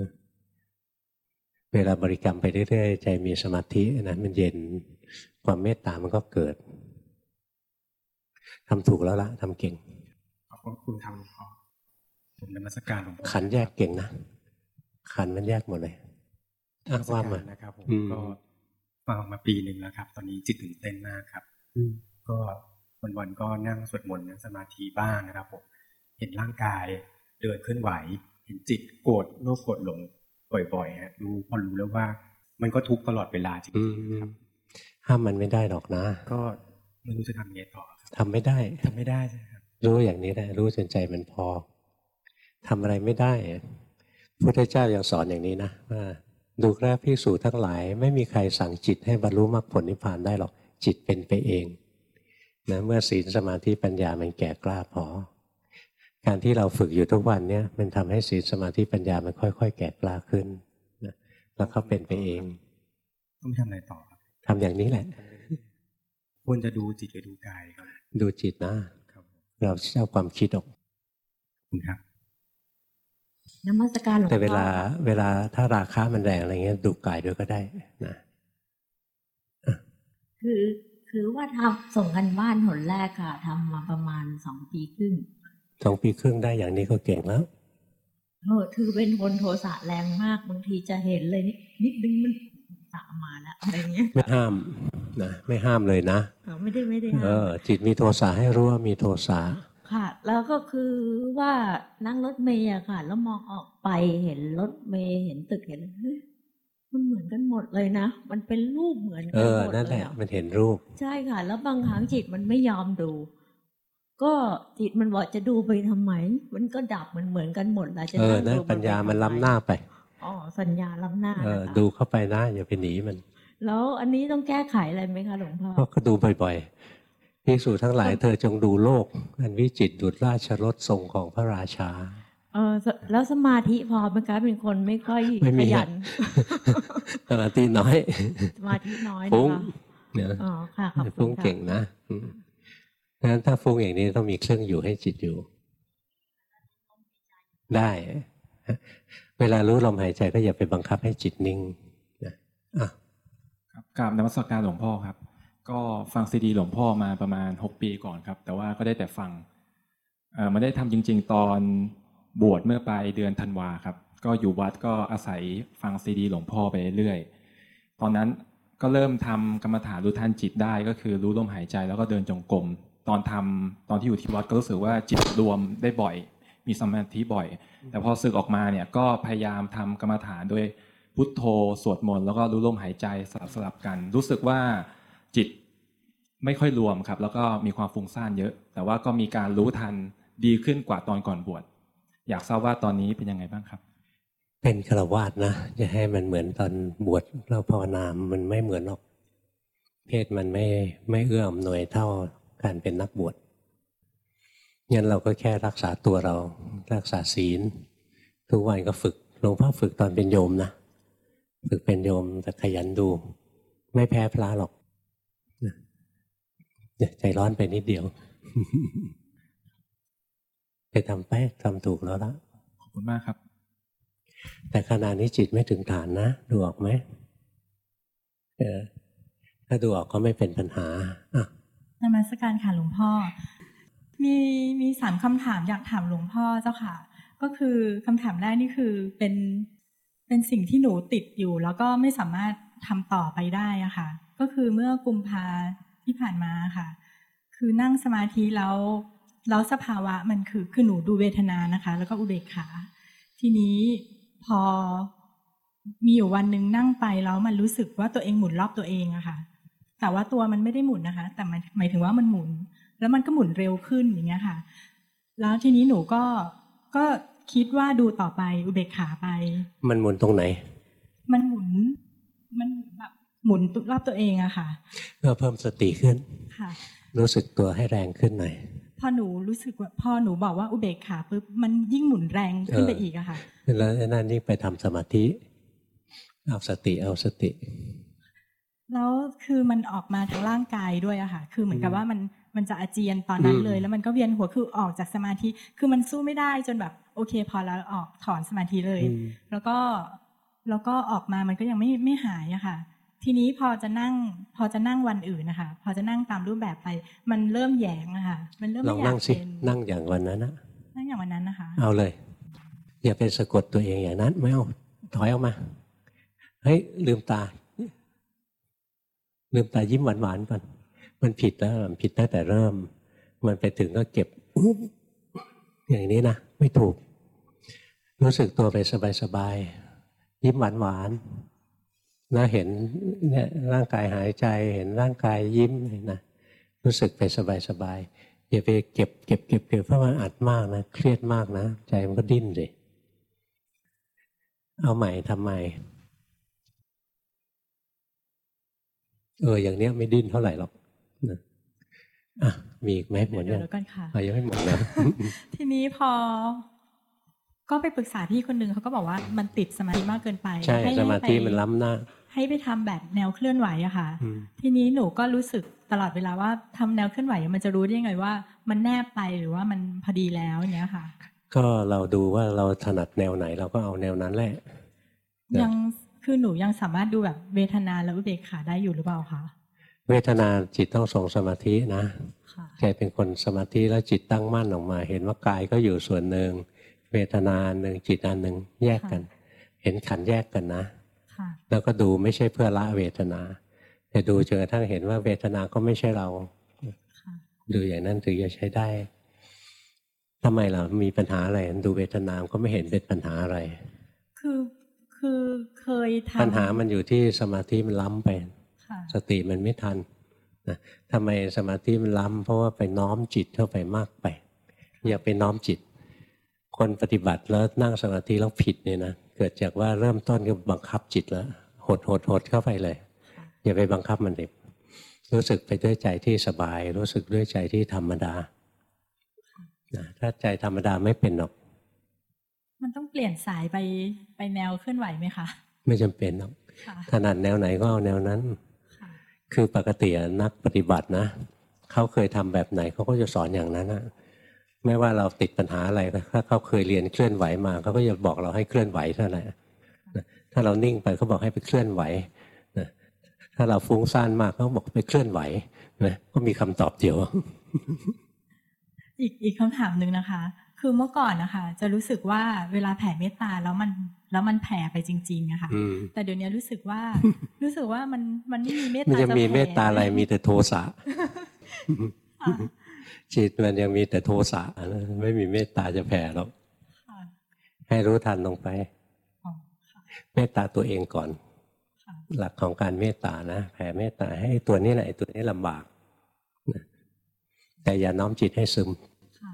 นะเวลาบริกรรมไปเรื่อยๆใจมีสมาธินะมันเย็นความเมตตามันก็เกิดทำถูกแล้วละทำเก่งขอบคุณครับหลวงพ่อ ผมนมัสการหลวงพ่อขันแยกเก่งนะขันมันแยกหมดเลยอะนมัสว่าการมานะครับผมอืมก็ฟังมาปีหนึ่งแล้วครับ ตอนนี้จิตตื่นเต้นมากครับอืมก็วันๆก็นั่งสวดมนต์นั่งสมาธิบ้างนะครับผมเห็นร่างกายเดินเคลื่อนไหว เห็นจิตโกรธโลภโกรธหลงบ่อยๆฮะรู้พอรู้แล้วว่า มันก็ทุกข์ตลอดเวลาจริอืงมๆครับห้ามมันไม่ได้หรอกนะ ก็ไม่รู้จะทำยังไงต่อครับทำไม่ได้ทำไม่ได้ใช่ไหมครับรู้อย่างนี้แหละรู้จนใจมันพอ ทำอะไรไม่ได้พุทธเจ้ายังสอนอย่างนี้นะว่าดูแลพิสูจทั้งหลาย ไม่มีใครสั่งจิตให้บรรลุมรรคผลนิพพานได้หรอกจิตเป็นไปเองนะเมื่อศีลสมาธิปัญญามันแก่กล้าพอ การที่เราฝึกอยู่ทุกวันเนี่ยมันทำให้ศีลสมาธิปัญญามันค่อย ๆ แก่กล้าขึ้นนะแล้วเขาเป็นไปเองต้องทำอะไรต่อครับทำอย่างนี้แหละ ควรจะดูจิตหรือดูกายครับดูจิตนะครับเราเจ้าความคิดออกขอบคุณครับ นมัสการหลวงพ่อแต่เวลาเวลาถ้าราคามันแรงอะไรเงี้ยดูกายด้วยก็ได้นะคือคือว่าทำส่งกันบ้านหนแรกค่ะทำมาประมาณสองปีครึ่งสองปีครึ่งได้อย่างนี้ก็เก่งแล้วเออคือเป็นคนโทสะแรงมากบางทีจะเห็นเลยนิดนิดนึงมันสะมาแล้วอะไรเงี้ยไม่ห้ามนะไม่ห้ามเลยนะเออไม่ได้ไม่ได้เอห้ามอจิตมีโทสะให้รู้ว่ามีโทสะ ค่ะ แล้วก็คือว่านั่งรถเมย์อะค่ะ แล้วมองออกไปเห็นรถเมย์เห็นตึกเห็นเฮ้ยมันเหมือนกันหมดเลยนะ มันเป็นรูปเหมือนเอกันอหมดนั่นแหเลละยอะมันเห็นรูป ใช่ค่ะ แล้วบางครั้งจิตมันไม่ยอมดู ก็จิตมันบอกจะดูไปทำไม มันก็ดับมันเหมือนกันหมดแหละจะเออนั่งนั่นดูปัญญามันไปทำไล้ำหน้าไปอ๋อสัญญาล้ำหน้าเออนะคะดูเข้าไปนะอย่าไปหนีมัน แล้วอันนี้ต้องแก้ไขอะไรไหมคะหลวงพ่อเพราะก็ดูบ่อยๆ ภิกษุทั้งหลายเธอจงดูโลก อันวิจิตรดุจราชรถทรงของพระราชาเออสแล้วสมาธิพอไหมคะเป็นคนไม่ค่อยไม่ขมียันสมาธิน้อย สมาธิน้อยนะฟุ้งคะเนี่ยอ๋อค่ะขอบคุฟุ้ณงค่ะเก่งนะอืมเพราะฉะนั้นถ้าฟุ้งอย่างนี้ต้องมีเครื่องอยู่ให้จิตอยู่ ได้ เวลารู้ลมหายใจก็อย่าไปบังคับให้จิตนิ่งนะอะครับกราบนมัสการหลวงพ่อครับ ก็ฟังซีดีหลวงพ่อมาประมาณหกปีก่อนครับ แต่ว่าก็ได้แต่ฟังมาได้ทำจริง ๆ ตอนบวชเมื่อปลายเดือนธันวาครับ ก็อยู่วัดก็อาศัยฟังซีดีหลวงพ่อไปเรื่อยตอนนั้นก็เริ่มทำกรรมฐานรู้ทันจิตได้ก็คือรู้ลมหายใจแล้วก็เดินจงกรมตอนทำตอนที่อยู่ที่วัดก็รู้สึกว่าจิตรวมได้บ่อย มีสมาธิบ่อย แต่พอสึกออกมาเนี่ยก็พยายามทำกรรมฐานโดยพุทโธสวดมนต์แล้วก็รู้ลมหายใจสลับสลับกัน รู้สึกว่า จิตไม่ค่อยรวมครับ แล้วก็มีความฟุ้งซ่านเยอะ แต่ว่าก็มีการรู้ทันดีขึ้นกว่าตอนก่อนบวชอยากทราบว่าตอนนี้เป็นยังไงบ้างครับ เป็นฆราวาสนะจะให้มันเหมือนตอนบวชเราภาวนามันไม่เหมือนหรอก เพศมันไม่ไม่เอื้ออำนวยเท่าการเป็นนักบวชงั้นเราก็แค่รักษาตัวเรา รักษาศีล ทุกวันก็ฝึกหลวงพ่อฝึกตอนเป็นโยมนะฝึกเป็นโยมแต่ขยันดู ไม่แพ้พระหรอก ใจร้อนไปนิดเดียวไปทำแป๊กทำถูกแล้วละขอบคุณมากครับ แต่ขณะนี้จิตไม่ถึงฐานนะดูออกไหมเออถ้าดูออกก็ไม่เป็นปัญหาอะนมัสการค่ะหลวงพ่อ มีมีสามคำถามอยากถามหลวงพ่อเจ้าค่ะ ก็คือคำถามแรกนี่คือเป็นเป็นสิ่งที่หนูติดอยู่ แล้วก็ไม่สามารถทำต่อไปได้อะค่ะ ก็คือเมื่อกุมภา ที่ผ่านมาค่ะ คือนั่งสมาธิแล้วแล้วสภาวะมันคือคือหนูดูเวทนานะคะ แล้วก็อุเบกขา ทีนี้พอมีอยู่วันหนึ่งนั่งไปแล้วมันรู้สึกว่าตัวเองหมุนรอบตัวเองอะค่ะ แต่ว่าตัวมันไม่ได้หมุนนะคะ แต่หมายหมายถึงว่ามันหมุน แล้วมันก็หมุนเร็วขึ้นอย่างเงี้ยค่ะ แล้วทีนี้หนูก็ก็คิดว่าดูต่อไปอุเบกขาไป มันหมุนตรงไหน มันหมุน มันแบบ หมุนรอบตัวเองอะค่ะเพื่อเพิ่มสติขึ้นค่ะ รู้สึกตัวให้แรงขึ้นหน่อยพอหนูรู้สึกว่าพอหนูบอกว่าอุเบกขาปุ๊บมันยิ่งหมุนแรงขึ้นไปอีกอะค่ะแล้วนั่นยิ่งไปทำสมาธิเอาสติเอาสติ แล้วคือมันออกมาทางร่างกายด้วยอะค่ะ คือเหมือนกับว่ามันมันจะอาเจียนตอนนั้นเลย แล้วมันก็เวียนหัวคือออกจากสมาธิ คือมันสู้ไม่ได้จนแบบ โอเค พอแล้วออกถอนสมาธิเลย แล้วก็แล้วก็ออกมามันก็ยังไม่ไม่หายอะค่ะ ทีนี้พอจะนั่งพอจะนั่งวันอื่นนะคะพอจะนั่งตามรูปแบบไป มันเริ่มแหยงอะค่ะมันเริ่มลไม่องอยานั่กงสิเป็นนั่งอย่างวันนั้นนะนั่งอย่างวันนั้นนะคะ เอาเลย อย่าไปสะกดตัวเองอย่างนั้น ไม่เอาถอยออกมาเฮ้ยลืมตา ลืมตายิ้มหวานๆก่อนมันผิดแล้วมันผิดตั้งแต่เริ่ม มันไปถึงก็เก็บอุ๊บอย่างนี้นะไม่ถูก รู้สึกตัวไปสบายๆยิ้มหวานๆ แล้วเห็นเนี่ยร่างกายหายใจเห็นร่างกายยิ้มเนี่ยนะรู้สึกไปสบายๆอย่าไปเก็บเก็บเก็บเก็บเพราะมันอัดมากนะเครียดมากนะ ใจมันก็ดิ้นเลยเอาใหม่ทำใหม่เอออย่างเนี้ยไม่ดิ้นเท่าไหร่หรอกนะอะมีอีกไหมหมดเดี๋ยัยวงเดี๋ยวก่อนค่ะอะยังไม่หมดนะทีนี้พอ ก็ไปปรึกษาพี่คนหนึ่งเขาก็บอกว่ามันติดสมาธิมากเกินไปใช่ให้สมาธิให้ไปมันล้ำหน้า ให้ไปทำแบบแนวเคลื่อนไหวอะค่ะอืมทีนี้หนูก็รู้สึกตลอดเวลาว่าทำแนวเคลื่อนไหวมันจะรู้ได้ยังไงว่า มันแนบไปหรือว่ามันพอดีแล้วอย่างเงี้ยค่ะ ก็เราดูว่าเราถนัดแนวไหนเราก็เอาแนวนั้นแหละ ยังคือหนูยังสามารถดูแบบเวทนาและอุเบกขาได้อยู่หรือเปล่าคะเวทนาจิตต้องทรงสมาธินะค่ะใจเป็นคนสมาธิแล้วจิตตั้งมั่นออกมา เห็นว่ากายก็อยู่ส่วนหนึ่งเวทนาอันหนึ่งจิตอันหนึ่งแยกกัน เห็นขันธ์แยกกันนะค่ะ แล้วก็ดูไม่ใช่เพื่อละเวทนา แต่ดูจนกระทั่งเห็นว่าเวทนาก็ไม่ใช่เราค่ะดูอย่างนั้นถึงจะใช้ได้ทำไมเรามีปัญหาอะไรดูเวทนามนก็ไม่เห็นเป็นปัญหาอะไร คือคือเคยทำปัญหามันอยู่ที่สมาธิมันล้ำไปค่ะสติมันไม่ทันนะทำไมสมาธิมันล้ำเพราะว่าไปน้อมจิตเข้าไปมากไป อย่าไปน้อมจิต คนปฏิบัติแล้วนั่งสมาธิแล้วผิดเนี่ยนะ เกิดจากว่าเริ่มต้นก็บังคับจิตแล้วหดหดหดเข้าไปเลย อย่าไปบังคับมันเด็กรู้สึกไปด้วยใจที่สบาย รู้สึกด้วยใจที่ธรรมดานะถ้าใจธรรมดาไม่เป็นหรอก มันต้องเปลี่ยนสายไปไปแนวเคลื่อนไหวไหมคะ ไม่จำเป็นหรอกค่ะถนัดแนวไหนก็เอาแนวนั้นค่ะคือปกติอะนักปฏิบัตินะเขาเคยทำแบบไหนเขาก็จะสอนอย่างนั้นนะ ไม่ว่าเราติดปัญหาอะไรถ้าเขาเคยเรียนเคลื่อนไหวมาเขาก็จะบอกเราให้เคลื่อนไหวเท่านั้นแหละนะถ้าเรานิ่งไปเขาบอกให้ไปเคลื่อนไหวนะถ้าเราฟุ้งซ่านมากเขาบอกไปเคลื่อนไหวนะก็มีคำตอบเดียว อีกอีกคำถามหนึ่งนะคะ คือเมื่อก่อนนะคะ จะรู้สึกว่าเวลาแผ่เมตตาแล้วมันแล้วมันแผ่ไปจริงๆอะค่ะอืมแต่เดี๋ยวนี้รู้สึกว่า รู้สึกว่ามันมันไม่มีเมตมันตาจะมีแผ่เมตตาอะไรมีแต่โทสะค่ะ จิตมันยังมีแต่โทสะนะไม่มีเมตตาจะแผ่หรอกค่ะให้รู้ทันลงไปอ๋อค่ะเมตตาตัวเองก่อนค่ะหลักของการเมตตานะแผ่เมตตาให้ตัวนี้แหละไอ้ตัวนี้ลำบากนะแต่อย่าน้อมจิตให้ซึมค่ะ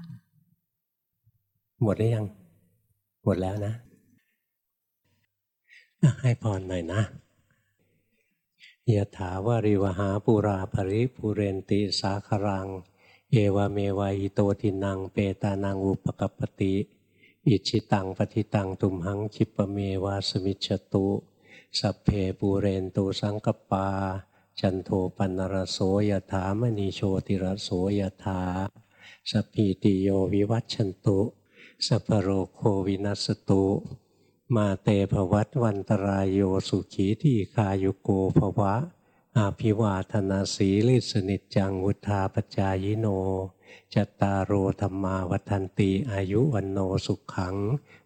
หมดหรือยัง หมดแล้วนะอะให้พรหน่อยนะยะถาวาริวหาปุราภริปุเรนติสาครัง เอวเมวายโตทินังเปตานังอุปกปปติ อิชิตังปฏิตังตุมหังคิปะเมวาสมิจฉตุสัพเพปูเรนตูสังกปา จันโทปันรโสยถามณีโชติรโสยถาสพีติโยวิวัชชันตุ สัพพโรโควินัสตุ มาเตภวัตวันตรายโยสุขีที่คายุโกภวะ อาภิวาธนาสีลิสนิจจังวุธาปจายโนจตตารโอธรรมาวัันติอายุวันโนสุขัง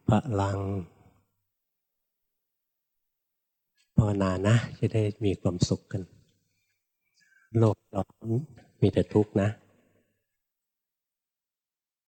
พระลังภาวนานะ จะได้มีความสุขกัน โลกร้อนมีแต่ทุกข์นะ